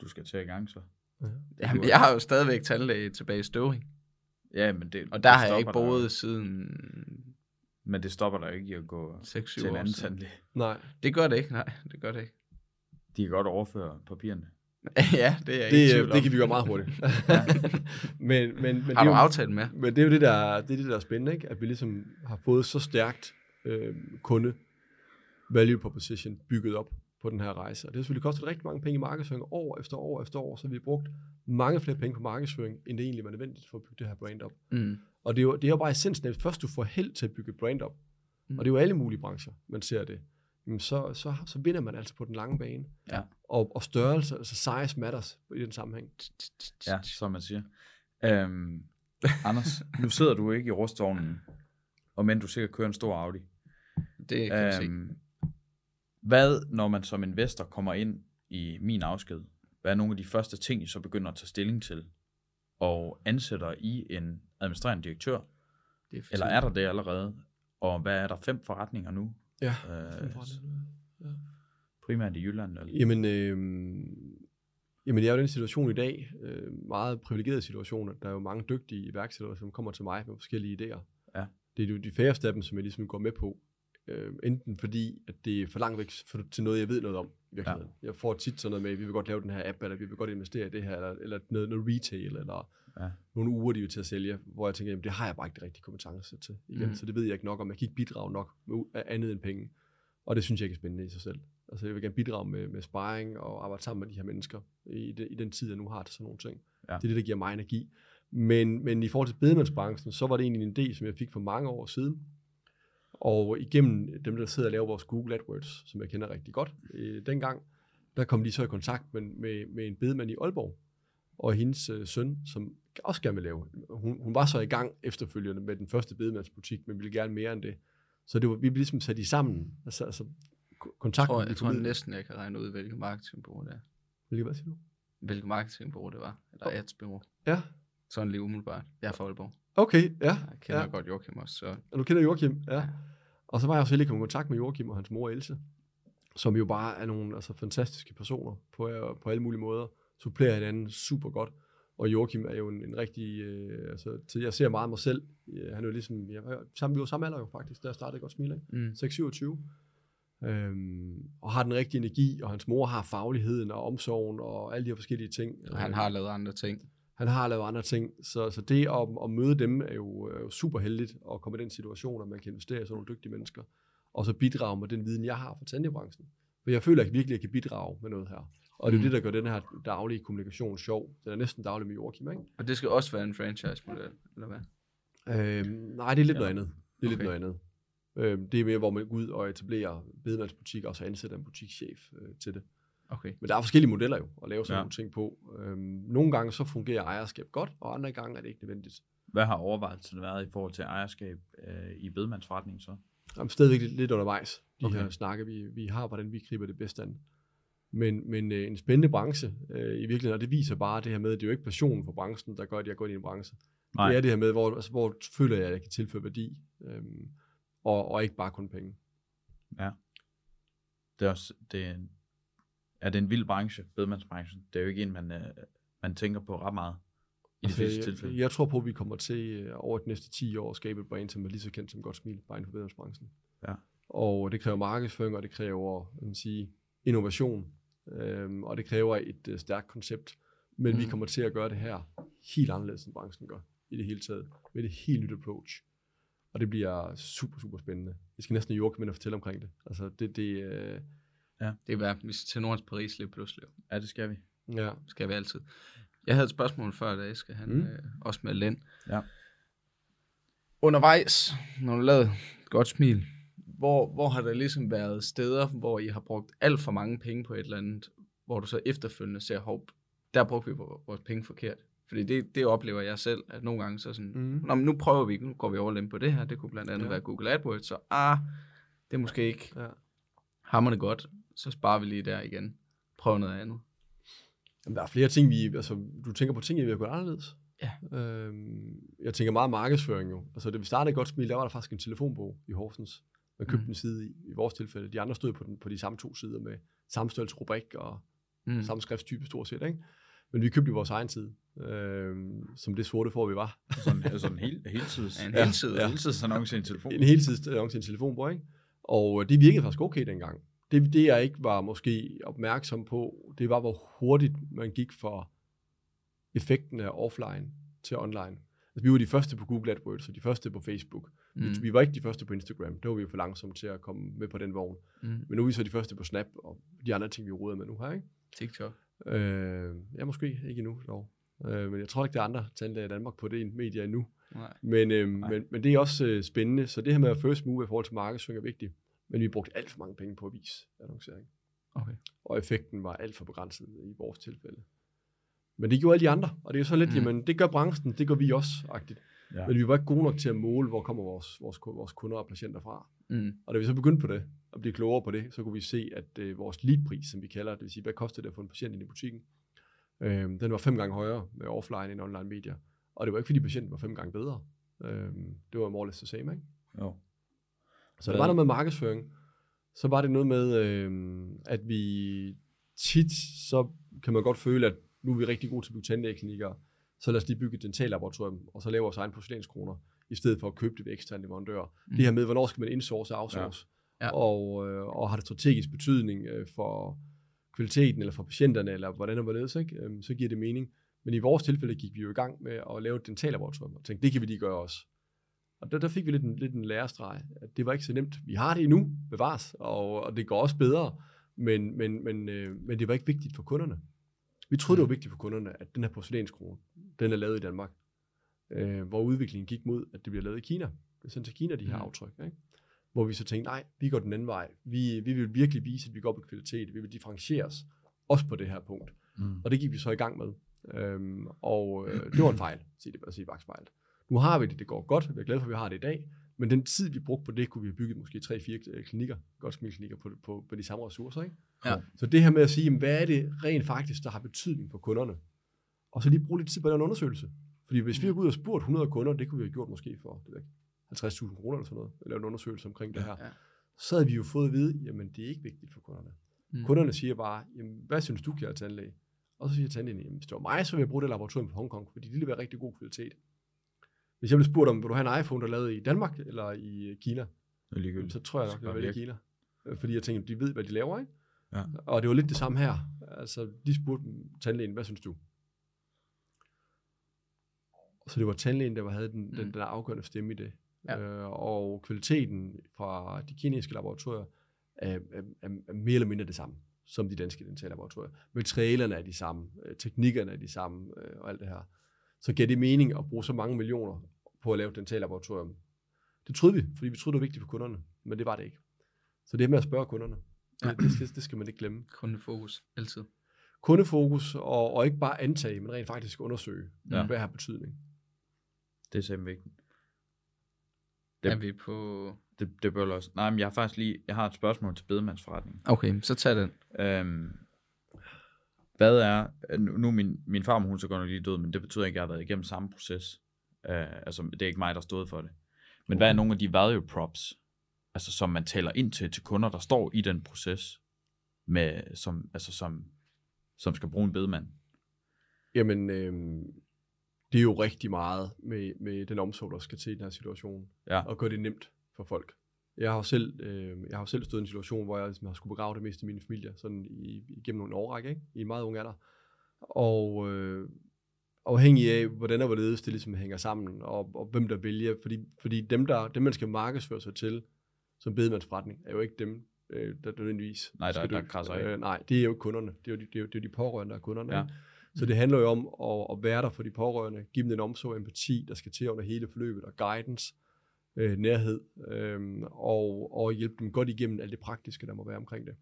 Du skal til i gang så. Jamen, jeg har jo stadigvæk tandlæge tilbage i Støvring. Ja, men det, Og der det har jeg ikke boet siden Men det stopper dig ikke i at gå 6-7 til en anden siden. tandlæge. Nej, Det gør det ikke, nej. Det gør det ikke. De kan godt overføre papirerne. ja, det er jeg ikke det, i tvivl det kan vi gøre meget hurtigt. men, men, men det Har du jo- aftalt med? Men det er jo det, der, det, er det, der er spændende, ikke? at vi ligesom har fået så stærkt øh, kunde value proposition bygget op på den her rejse. Og det har selvfølgelig kostet rigtig mange penge i markedsføring år efter år efter år, så vi har brugt mange flere penge på markedsføring, end det egentlig var nødvendigt for at bygge det her brand op. Mm. Og det er jo, det er jo bare essensen, at først du får held til at bygge et brand op, Mm. og det er jo alle mulige brancher, man ser det, jamen så, så, så vinder man altså på den lange bane. Ja. Og, og størrelse, altså size matters i den sammenhæng. Ja, som man siger. Øhm, Anders, nu sidder du ikke i rustvognen, og men du sikkert kører en stor Audi. Det kan jeg se. Hvad, når man som investor kommer ind i min afsked, hvad er nogle af de første ting, I så begynder at tage stilling til? Og ansætter I en administrerende direktør? Det er Eller er der det allerede? Og hvad er der fem forretninger nu? Ja. Øh, primært i Jylland? Eller? Jamen, øh, jamen, jeg er jo i den situation i dag, øh, meget privilegeret situation, at der er jo mange dygtige iværksættere, som kommer til mig med forskellige idéer. Ja. Det er jo de færreste af dem, som jeg ligesom går med på. Øh, enten fordi, at det er for langt væk til noget, jeg ved noget om i virkeligheden. Ja. Jeg får tit sådan noget med, at vi vil godt lave den her app, eller vi vil godt investere i det her, eller, eller noget, noget retail, eller Ja. nogle uger, de vil til at sælge, hvor jeg tænker, jamen, det har jeg bare ikke det rigtige kompetence til. Igen. Mm. Så det ved jeg ikke nok om. Jeg kan ikke bidrage nok med andet end penge. Og det synes jeg ikke er spændende i sig selv. Altså jeg vil gerne bidrage med, med sparring og arbejde sammen med de her mennesker i, det, i den tid, jeg nu har til sådan nogle ting. Ja. Det er det, der giver mig energi. Men, men i forhold til bedemandsbranchen, så var det egentlig en idé, som jeg fik for mange år siden. Og igennem dem, der sidder og laver vores Google AdWords, som jeg kender rigtig godt øh, dengang, der kom de så i kontakt med, med, med en bedemand i Aalborg, og hendes øh, søn, som også gerne vil lave. Hun, hun var så i gang efterfølgende med den første bedemandsbutik, men ville gerne mere end det. Så det var, vi blev ligesom sat i sammen. Altså, altså ko- Jeg tror, jeg tror formidlet. næsten, jeg kan regne ud, hvilket marketingbureau det er. Hvilket, hvad siger du? Hvilket marketingbureau det var. Eller adsbureau. Ja, Sådan lige umiddelbart. Jeg er fra Aalborg. okay, ja. Jeg kender ja. ja. godt Joachim også, så Og du kender Joachim, ja. Og så var jeg også heldig at komme i kontakt med Joachim og hans mor Else, som jo bare er nogle altså, fantastiske personer på, på alle mulige måder. Supplerer hinanden super godt. Og Joachim er jo en, en rigtig, øh, altså, til, jeg ser meget mig selv. Øh, han er jo ligesom, jeg sammen, vi var samme alder jo faktisk, da jeg startede godt smile, mm. 6-27. Øhm, og har den rigtige energi, og hans mor har fagligheden og omsorgen og alle de her forskellige ting. Og han har lavet andre ting. Han har lavet andre ting, så, så det at, at møde dem er jo, er jo super heldigt at komme i den situation, at man kan investere i sådan nogle dygtige mennesker, og så bidrage med den viden, jeg har fra tandlægebranchen. For jeg føler at virkelig, at jeg kan bidrage med noget her. Og det er Mm. det, der gør den her daglige kommunikation sjov. Den er næsten daglig med Joachim, ikke? Og det skal også være en franchise-model, eller hvad? Øhm, nej, det er lidt Ja. noget andet. Det er lidt Okay. noget andet. Øhm, det er mere, hvor man går ud og etablerer bedemandsbutikker, og så ansætter en butikschef øh, til det. Okay. Men der er forskellige modeller jo, at lave sådan Ja. ja. nogle ting på. Øhm, nogle gange så fungerer ejerskab godt, og andre gange er det ikke nødvendigt. Hvad har overvejelsen været i forhold til ejerskab øh, i bedemandsforretningen så? Er stadigvæk lidt, undervejs, de Okay. her snakke, vi, vi har, hvordan vi griber det bedst an. Men, men øh, en spændende branche øh, i virkeligheden, og det viser bare det her med, at det er jo ikke passionen for branchen, der gør, at jeg går ind i en branche. Nej. Det er det her med, hvor, altså, hvor føler jeg, at jeg kan tilføre værdi, øhm, og, og ikke bare kun penge. Det er, også, det er, en, er det en vild branche, bedemandsbranchen? Det er jo ikke en, man, øh, man tænker på ret meget i de Altså, fleste jeg, tilfælde. jeg tror på, at vi kommer til øh, over de næste 10 år at skabe et brand, som er lige så kendt som Godt Smil, bare inden for bedemandsbranchen. Ja. Og det kræver markedsføring, og det kræver man sige, innovation, øhm, og det kræver et øh, stærkt koncept. Men mm. vi Mm. kommer til at gøre det her helt anderledes, end branchen gør i det hele taget, med et helt nyt approach. Og det bliver super, super spændende. Jeg skal næsten i Joachim ind og fortælle omkring det. Altså, det, det øh, Det er værd, vi skal til Nordens Paris lige pludselig. Ja, det skal vi. ja. Skal vi altid. Jeg havde et spørgsmål før, da jeg skal han Mm. øh, også med Len. Ja. Undervejs, når du lavede et godt smil, hvor, hvor har der ligesom været steder, hvor I har brugt alt for mange penge på et eller andet, hvor du så efterfølgende ser, hov, der brugte vi vor- vores penge forkert. Fordi det, det oplever jeg selv, at nogle gange så sådan, Mm. Nå, men nu prøver vi, nu går vi in på det her, det kunne blandt andet Ja. ja. være Google AdWords, så ah, det er måske ikke Ja. hammerne godt, så sparer vi lige der igen. Prøv noget andet. Jamen, der er flere ting, vi... Altså, du tænker på ting, vi har gjort anderledes. Ja. Øhm, jeg tænker meget markedsføring jo. Altså, da vi startede Godt Smil, der var der faktisk en telefonbog i Horsens. Man købte Mm. en side i, i vores tilfælde. De andre stod på, den, på de samme to sider med samme størrelse rubrik og Mm. mm. samme skriftstype stort set, ikke? Men vi købte jo vores egen side, øhm, som det sorte for, vi var. Sådan, sådan en hel, heltids, Ja, en Ja, heltid. ja. heltidsannonce i en telefon. En heltidsannonce i en telefonbog, ikke? Og det virkede faktisk okay dengang. Det, det jeg ikke var måske opmærksom på, det var, hvor hurtigt man gik fra effekten af offline til online. Altså, vi var de første på Google AdWords, og de første på Facebook. Mm. Vi var ikke de første på Instagram. Der var vi for langsomme til at komme med på den vogn. Mm. Men nu er vi så de første på Snap, og de andre ting, vi roder med nu her, ikke? TikTok. Øh, ja, måske ikke endnu, dog. Øh, men jeg tror ikke, der er andre tandlæger i Danmark på det medier endnu. Nej. Men, øh, men, men det er også øh, spændende. Så det her med at first move i forhold til markedsføring er vigtigt. Men vi brugte alt for mange penge på at vise annoncering. Okay. Og effekten var alt for begrænset i vores tilfælde. Men det gjorde alle de andre. Og det er jo så lidt, Mm. jamen det gør branchen, det gør vi også, agtigt. Ja. Men vi var ikke gode nok til at måle, hvor kommer vores, vores, vores kunder og patienter fra. Mm. Og da vi så begyndte på det, og blive klogere på det, så kunne vi se, at øh, vores leadpris, som vi kalder det, det vil sige, hvad koster det at få en patient ind i butikken, øh, den var fem gange højere med offline end online medier. Og det var ikke, fordi patienten var fem gange bedre. Øh, det var more or less the same, ikke? Jo. Så det var noget med markedsføring. Så var det noget med, øh, at vi tit, så kan man godt føle, at nu er vi rigtig gode til at bygge tandlægeklinikker, så lad os lige bygge et dentallaboratorium, og så lave vores egen porcelænskroner, i stedet for at købe det ved eksterne leverandører. Mm. Det her med, hvornår skal man insource og outsource, Ja. Ja. Og, øh, og har det strategisk betydning øh, for kvaliteten, eller for patienterne, eller hvordan og hvorledes, ikke? Øhm, så giver det mening. Men i vores tilfælde gik vi jo i gang med at lave et dentallaboratorium, og tænkte, det kan vi lige gøre også. Og der, der fik vi lidt en, lidt en lærestreg, at det var ikke så nemt. Vi har det endnu, bevares, og, og det går også bedre, men, men, men, øh, men det var ikke vigtigt for kunderne. Vi troede, det var vigtigt for kunderne, at den her porcelænskrone, den er lavet i Danmark, øh, hvor udviklingen gik mod, at det bliver lavet i Kina. Det er sendt til Kina, de her Mm. aftryk. Ikke? Hvor vi så tænkte, nej, vi går den anden vej. Vi, vi vil virkelig vise, at vi går i kvalitet. Vi vil differentiere os, også på det her punkt. Mm. Og det gik vi så i gang med. Øhm, og øh, det var en fejl, sig det bare sige bagspejlet. Nu har vi det, det går godt, vi er glade for, at vi har det i dag, men den tid, vi brugte på det, kunne vi have bygget måske 3-4 klinikker, godt klinikker på, på, på de samme ressourcer. Ikke? Ja. Så det her med at sige, jamen, hvad er det rent faktisk, der har betydning for kunderne? Og så lige bruge lidt tid på den undersøgelse. Fordi hvis vi har gået ud og spurgt 100 kunder, det kunne vi have gjort måske for det ved jeg ikke, 50.000 kroner eller sådan noget, at lave en undersøgelse omkring det her, Ja. så havde vi jo fået at vide, jamen det er ikke vigtigt for kunderne. Mm. Kunderne siger bare, jamen, hvad synes du, kære tandlæge? Og så siger tandlægen, jamen, hvis det var mig, så ville jeg bruge det laboratorium fra Hongkong, fordi det leverer rigtig god kvalitet. Hvis jeg blev spurgt om, vil du have en iPhone, der er lavet i Danmark eller i Kina, er så tror jeg nok, vælge virke. Kina. Fordi jeg tænker, de ved, hvad de laver, ikke? Ja. Og det var lidt det samme her. Altså, de spurgte tandlægen, hvad synes du? Så det var tandlægen, der var- havde den, den, Mm. den afgørende stemme i det. Ja. Øh, og kvaliteten fra de kinesiske laboratorier er, er, er, er mere eller mindre det samme som de danske dentallaboratorier. Materialerne er de samme, øh, teknikkerne er de samme øh, og alt det her. Så giver det mening at bruge så mange millioner på at lave et dentallaboratorium? Det troede vi, fordi vi troede, det var vigtigt for kunderne, men det var det ikke. Så det med at spørge kunderne, Ja. det, det, skal, det skal man ikke glemme. Kundefokus, altid. Kundefokus, og, og ikke bare antage, men rent faktisk undersøge, Ja. hvad har betydning. Det er simpelthen vigtigt. Det... Er vi på... Det, det bør også. Nej, men jeg har faktisk lige, jeg har et spørgsmål til bedemandsforretningen. Okay, så tag den. Øhm, hvad er, nu, nu er min, min farmor, hun er så godt nok lige død, men det betyder ikke, at jeg har været igennem samme proces. Øh, altså, det er ikke mig, der stået for det. Men hvad er nogle af de value props, altså som man taler ind til, til kunder, der står i den proces, med, som, altså, som, som skal bruge en bedemand? Jamen, øhm, det er jo rigtig meget med, med den omsorg, der skal til i den her situation. Ja. Og gøre det nemt for folk. Jeg har jo selv, øh, jeg har jo selv stået i en situation, hvor jeg ligesom har skulle begrave det meste af min familie, sådan i, igennem nogle årrække, ikke? i en meget ung alder. Og øh, afhængig af, hvordan og hvorledes det ligesom hænger sammen, og, og hvem der vælger, fordi, fordi dem, der, dem, man skal markedsføre sig til, som bedemandsforretning, er jo ikke dem, øh, der nødvendigvis Nej, der- skal der krasser øh, Nej, det er jo ikke kunderne. Det er jo de, det er jo, det er jo de pårørende, der er kunderne. Ja. Så det handler jo om at, at være der for de pårørende, give dem den omsorg og empati, der skal til under hele forløbet, og guidance, øh, nærhed, øh, og, og hjælpe dem godt igennem alt det praktiske, der må være omkring det.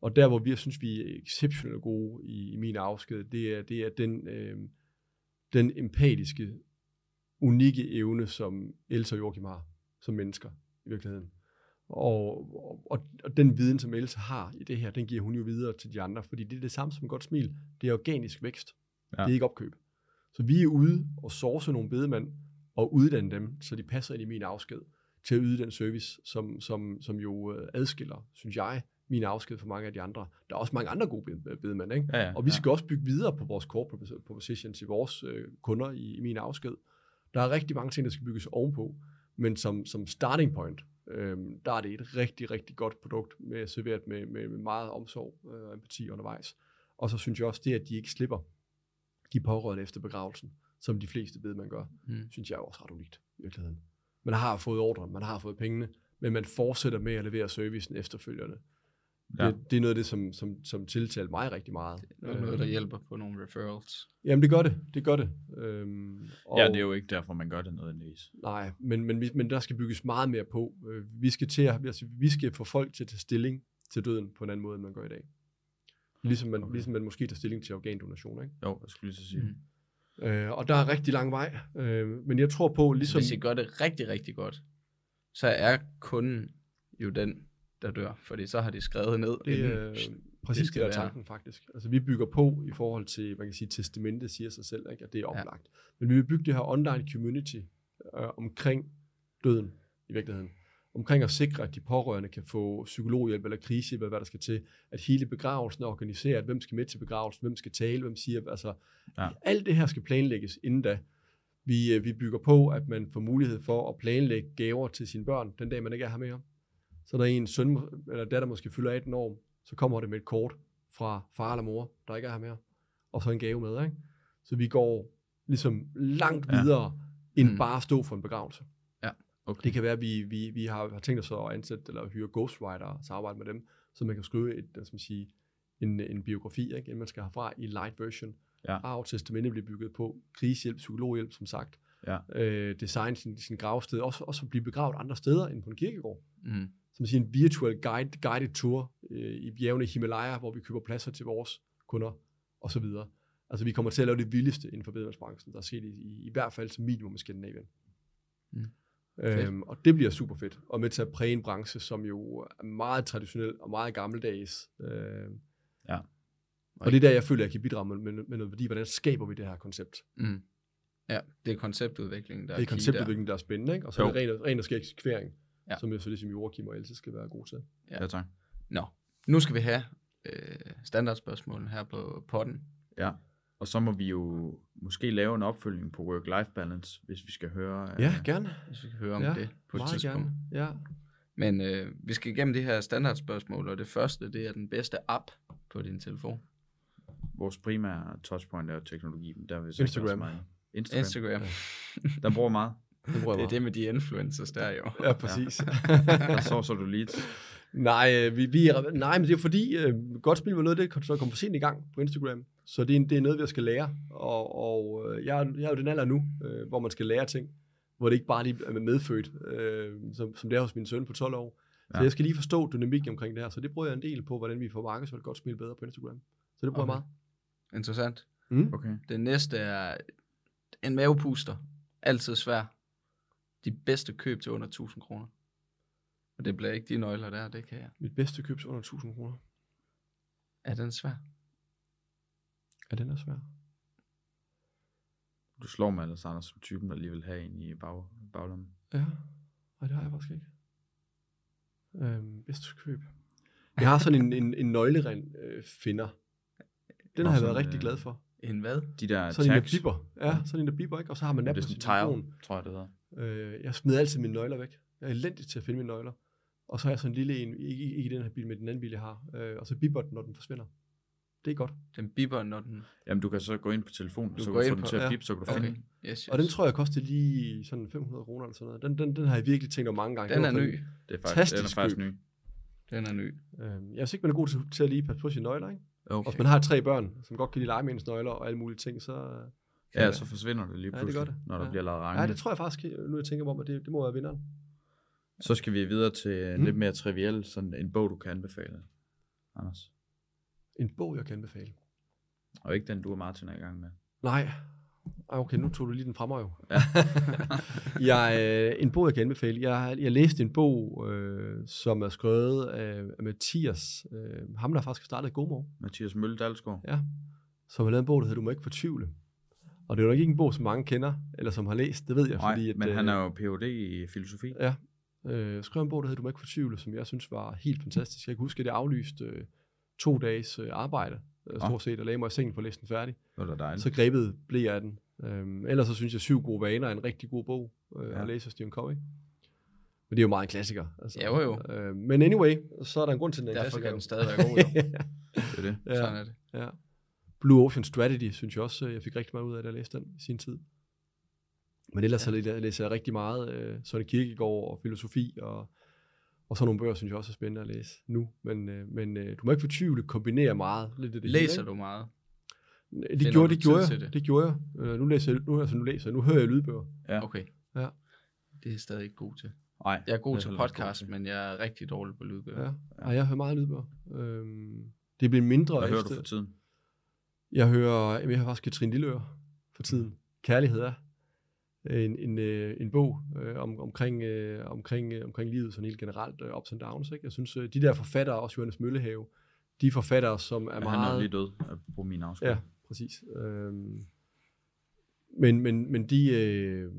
Og der, hvor vi synes, vi er exceptionelt gode i, i min afsked, det er, det er den, øh, den empatiske, unikke evne, som Elsa og Joachim har som mennesker i virkeligheden. Og, og, og den viden, som Elsa har i det her, den giver hun jo videre til de andre, fordi det er det samme som godt smil. Det er organisk vækst. Ja. Ja. Det er ikke opkøb. Så vi er ude og source nogle bedemænd og uddanne dem, så de passer ind i min afsked til at yde den service, som, som, som jo øh, adskiller, synes jeg, min afsked fra mange af de andre. Der er også mange andre gode bed- bedemænd, ikke? Ja, ja, Og vi ja. skal også bygge videre på vores core propos- propositions i vores øh, kunder i, i min afsked. Der er rigtig mange ting, der skal bygges ovenpå, men som, som starting point, øh, der er det et rigtig, rigtig godt produkt, med serveret med, med, med meget omsorg øh, og empati undervejs. Og så synes jeg også, det, at de ikke slipper de pårørende efter begravelsen, som de fleste ved, man gør, Mm. synes jeg er også ret unikt i virkeligheden. Man har fået ordren, man har fået pengene, men man fortsætter med at levere servicen efterfølgende. Ja. Det, det er noget af det, som, som, som tiltalte mig rigtig meget. Det er noget, der Øhm, hjælper på nogle referrals. Jamen det gør det, det gør det. Øhm, og, Ja, det er jo ikke derfor, man gør det nødvendigvis. Nej, men, men, vi- men der skal bygges meget mere på. Øh, Vi skal, til at, altså, vi skal få folk til at tage stilling til døden på en anden måde, end man gør i dag. Ligesom man, Okay. ligesom man måske tager stilling til organdonation. Ikke? Jo, jeg skulle lige så sige. Mm. Øh, og der er rigtig lang vej. Øh, men jeg tror på, Ligesom... ligesom... Hvis I gør det rigtig, rigtig godt, så er kunden jo den, der dør. Fordi så har de skrevet ned. Det er præcis det, det er tanken faktisk. Altså vi bygger på i forhold til, man kan sige, testamentet siger sig selv, ikke? at det er oplagt. Ja. Men vi vil bygge det her online community øh, omkring døden i virkeligheden. Omkring at sikre, at de pårørende kan få psykologhjælp eller krisehjælp, eller hvad der skal til. At hele begravelsen er organiseret, hvem skal med til begravelsen, hvem skal tale, hvem siger, altså Ja. ja. alt det her skal planlægges inden da. Vi, øh, vi bygger på, at man får mulighed for at planlægge gaver til sine børn, den dag man ikke er her mere. Så når en søn eller datter måske fylder 18 år, så kommer det med et kort fra far eller mor, der ikke er her mere, og så en gave med. Ikke? Så vi går ligesom langt Ja. videre, end Mm. bare at stå for en begravelse. Okay. Det kan være, at vi, vi, vi har, har tænkt os at ansætte eller hyre ghostwriter og samarbejde med dem, så man kan skrive et, skal man sige, en, en biografi, ikke? inden man skal herfra i light version. Ja. Arv testamentet bliver bygget på, krisehjælp, psykologhjælp, som sagt. Ja. Øh, design sin, sin gravsted, også, også blive begravet andre steder end på en kirkegård Mm. Som siger, en virtual guide, guided tour øh, i bjergene i Himalaya, hvor vi køber pladser til vores kunder, og så videre. Altså, vi kommer til at lave det vildeste inden for bedemadsbranchen, der er sket i, i, i hvert fald som minimum i Skandinavien. Mm. Øhm, og det bliver super fedt, og med til at præge en branche, som jo er meget traditionel og meget gammeldags. Øh, Ja. Og det er der, jeg føler, jeg kan bidrage med, med, med noget værdi. Hvordan skaber vi det her koncept? Mm. Ja, det er konceptudviklingen, der det er key der. konceptudvikling, der er spændende, ikke? og så Jo. er det ren, ren og skær eksekvering, Ja. ja. som jo så det, som Joachim og Else skal være gode til. Ja, tak. Nå, nu skal vi have øh, standardspørgsmålene her på potten. Ja. Og så må vi jo måske lave en opfølging på work-life balance, hvis vi skal høre... Ja, øh, gerne. Hvis vi kan høre om ja, det på et tidspunkt. gerne. Ja. Men øh, vi skal igennem det her standardspørgsmål, og det første, det er den bedste app på din telefon. Vores primære touchpoint er teknologi, men der vil Instagram. Meget. Instagram. Instagram. Der bruger meget. Det, Det er det med de influencers der jo. Ja, præcis. Der så så du leads. nej, øh, vi, vi er, nej, men det er fordi, øh, godt spil var noget af det, der kom for sent i gang på Instagram. Så det er, det er noget, vi skal lære. Og, og øh, jeg, er- jeg er jo den alder nu, øh, hvor man skal lære ting. Hvor det ikke bare lige er medfødt, øh, som, som det er hos min søn på 12 år. Så Ja. jeg skal lige forstå dynamikken omkring det her. Så det bruger jeg en del på, hvordan vi får markedsført godt smil bedre på Instagram. Så det bruger Okay. jeg meget. Interessant. Mm. Okay. Det næste er en mavepuster. Altid svær. De bedste køb til under 1000 kroner. Og det bliver ikke de nøgler der, det kan jeg. Mit bedste køb til under 1000 kroner. Er den svær? Ja, den er svær. Du slår mig ellers, Anders, som typen, der lige vil have en i bag, baglommen. Ja, nej, det har jeg faktisk ikke. Øhm, bedste køb. Jeg har sådan en, en, en nøgleren øh, finder. Den Nå, har jeg været rigtig øh, glad for. En hvad? De der Sådan en, der tags. bipper. Ja, sådan en, der bipper, ikke? Og så har man Det app er på sin telefon. tror jeg, det hedder. Øh, jeg smider altid mine nøgler væk. Jeg er elendig til at finde mine nøgler. og så har jeg sådan en lille en, ikke, ikke i den her bil, men den anden bil, jeg har, øh, og så bipper den, når den forsvinder. Det er godt. Den bipper, når den... Jamen, du kan så gå ind på telefonen, Du så kan du få ind den på- til at ja. bippe, så kan du Okay. finde den. Yes, yes. Og den tror jeg kostede lige sådan 500 kroner eller sådan noget. Den, den, den har jeg virkelig tænkt over mange gange. Den er ny. Det er faktisk, den er faktisk ny. Den er ny. Øh, jeg synes ikke, man er god til, til at lige passe på sine nøgler, ikke? Okay. Og hvis man har tre børn, som godt kan lide lege med ens nøgler og alle mulige ting, så... Ja, så forsvinder det lige Ja, det pludselig, gør det. når der Ja. bliver lavet Ja, regning. det tror jeg faktisk, nu jeg tænker om, at det, det må være vinderen. Så skal vi videre til Mm. lidt mere triviel, sådan en bog, du kan anbefale, Anders. En bog, jeg kan anbefale. Og ikke den, du og Martin er i gang med. Nej. Ej, okay, nu tog du lige den frem jo. Ja. jeg, øh, en bog, jeg kan anbefale. Jeg, jeg læste en bog, øh, som er skrevet af, af Mathias. Øh, ham, der faktisk har startet GoMo. Mathias Mølle Dalsgaard. Ja. Som har lavet en bog, der hedder Du må ikke fortvivle. Og det er jo nok ikke en bog, som mange kender, eller som har læst, det ved jeg. Nej, fordi, at, men han øh, er jo Ph.D. i filosofi. Ja. Øh, skrev en bog, der hedder Du må ikke fortvivle, som jeg synes var helt fantastisk. Jeg kan huske, at jeg aflyste øh, to dages øh, arbejde, øh, stort set, og lagde mig i sengen læse den færdig. Det var dejligt. Så grebet blev jeg af den. Øhm, ellers så synes jeg, Syv gode vaner er en rigtig god bog øh, Ja. at læse af Stephen Covey. Men det er jo meget en klassiker. Altså. Ja, jo, jo. Øh, men anyway, så er der en grund til, at den er en Derfor klassiker. kan den stadig være god, jo. Det er det. ja, Sådan er det. ja. Blue Ocean Strategy, synes jeg også, øh, jeg fik rigtig meget ud af, da jeg læste den i sin tid. Men ellers ja. så læser jeg rigtig meget øh, Søren Kierkegaard og filosofi, og, og sådan nogle bøger, synes jeg også er spændende at læse nu. Men, øh, men øh, du må ikke fortvivle, kombinere meget. Lidt af det hele, Læser ikke? du meget? Det Finder gjorde, det gjorde jeg. det? Det gjorde jeg. Øh, nu læser jeg, nu, altså nu læser jeg, nu hører jeg lydbøger. Ja. Okay. Ja. Det er jeg stadig ikke god til. Nej, Jeg er god til podcast, god til. men jeg er rigtig dårlig på lydbøger. Ja. ja. jeg hører meget lydbøger. Øhm, det bliver mindre Hvad hører du for tiden? Jeg hører, jeg har faktisk Katrine Lilleør for tiden. Kærlighed er en, en, øh, en bog øh, om, omkring, øh, omkring, øh, omkring livet sådan helt generelt, øh, ups and downs. Ikke? Jeg synes, øh, de der forfattere, også Johannes Møllehave, de forfattere, som er Ja, meget... Han er lige død, bruge min afsked. Ja, præcis. Øhm, men, men, men de, øh,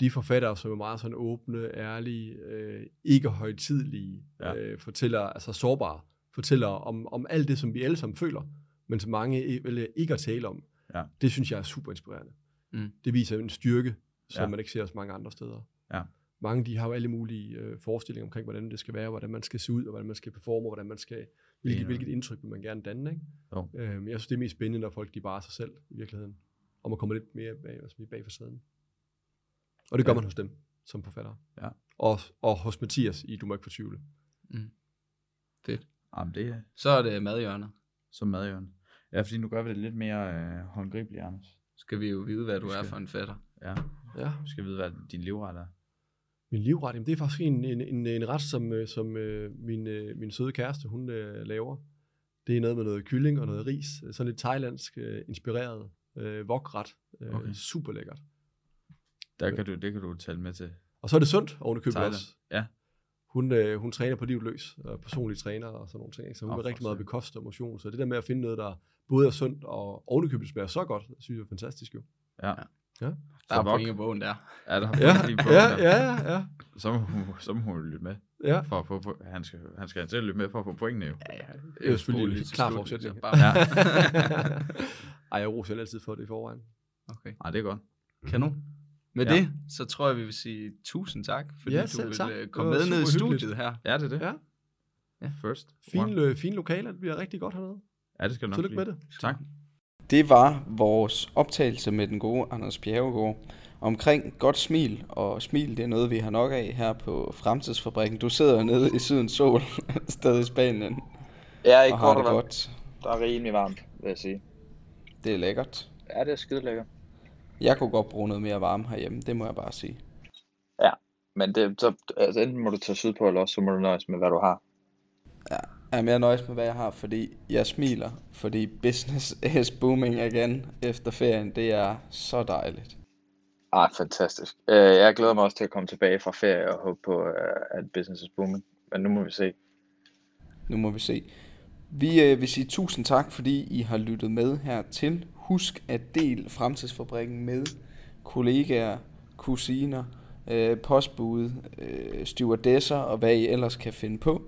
de forfattere, som er meget sådan åbne, ærlige, øh, ikke højtidlige, Ja. ja. øh, fortæller, altså sårbare, fortæller om, om alt det, som vi alle sammen føler, men som mange vælger ikke at tale om. Ja. Det synes jeg er super inspirerende. Mm. Det viser en styrke, som Ja. man ikke ser hos mange andre steder. Ja. Mange de har jo alle mulige øh, forestillinger omkring, hvordan det skal være, hvordan man skal se ud, og hvordan man skal performe, og hvordan man skal, hvilket, hvilket indtryk vil man gerne danne. Ikke? Jo. Øhm, jeg synes, det er mest spændende, når folk de bare er sig selv i virkeligheden. Og man kommer lidt mere bag, vi, bag facaden. Og det gør Ja. man hos dem, som forfatter. Ja. Og, og hos Mathias i Du må ikke fortvivle. Fedt. Jamen, det er Så er det madhjørnet. som madjørn. Ja, fordi nu gør vi det lidt mere øh, håndgribeligt, Anders. Skal vi jo vide, hvad du Vi er skal- for en fætter. Ja, Ja. vi skal vide, hvad din livret er. Min livret, jamen, det er faktisk en, en, en, en ret, som, øh, som øh, min, øh, min søde kæreste, hun øh, laver. Det er noget med noget kylling og noget ris. Sådan lidt thailandsk øh, inspireret øh, wokret. Øh, Okay. Super lækkert. Der kan du, det kan du tale med til. Og så er det sundt oven i købet også. Ja. Hun, øh, hun træner på livet løs, og personlig træner og sådan nogle ting. Ikke? Så hun vil for rigtig meget ved kost og motion. Så det der med at finde noget, der både er sundt og oven i købet smager så godt, synes jeg er fantastisk jo. Ja. Der Så er point i bogen der. Ja, der har Ja, lige på, ja, der. ja, ja, ja. Så må, så må hun lytte med, ja. for at få, han skal, han skal selv lytte med for at få pointene jo. Ja, ja. Det er jo selvfølgelig en klar forudsætning. Ja. Ej, jeg roser altid for det i forvejen. Okay. Nej, det er godt. Kanon. Med Ja. ja. det, så tror jeg, vi vil sige tusind tak, fordi Ja, du selv vil tak. øh, Det komme med ned i studiet her. Ja, det er det. Ja. Ja. First. Fine, one. øh, fine lokaler, det bliver rigtig godt hernede. Ja, det skal nok Tillykke med det. Tak. Det var vores optagelse med den gode Anders Bjerregaard omkring godt smil, og smil det er noget, vi har nok af her på Fremtidsfabrikken. Du sidder nede i sydens sol, stadig i Spanien, Ja, har kort det godt. Der er rimelig varmt, vil jeg sige. Det er lækkert. Ja, det er skide lækkert. Jeg kunne godt bruge noget mere varme herhjemme, det må jeg bare sige. Men det, så, altså, enten må du tage sydpå, eller også så må du nøjes med, hvad du har. Jeg er mere nøjes med, hvad jeg har, fordi jeg smiler, fordi business is booming again efter ferien. Det er så dejligt. Ah, fantastisk. Uh, jeg glæder mig også til at komme tilbage fra ferie og håbe på, uh, at business is booming. Men nu må vi se. Nu må vi se. Vi øh, vil sige tusind tak, fordi I har lyttet med hertil. Husk at del Fremtidsfabrikken med kollegaer, kusiner, øh, postbud, øh, stewardesser og hvad I ellers kan finde på.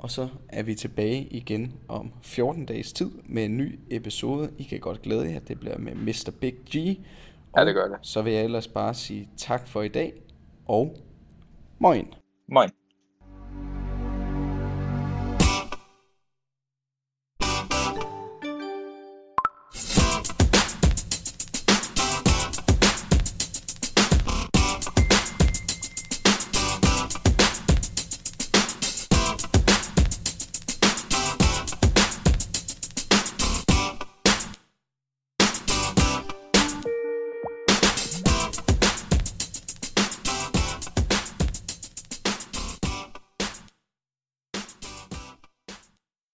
Og så er vi tilbage igen om 14 dages tid med en ny episode. I kan godt glæde jer, det bliver med Mr. Big G. Ja, det gør det. Så vil jeg ellers bare sige tak for i dag, og moin. Moin.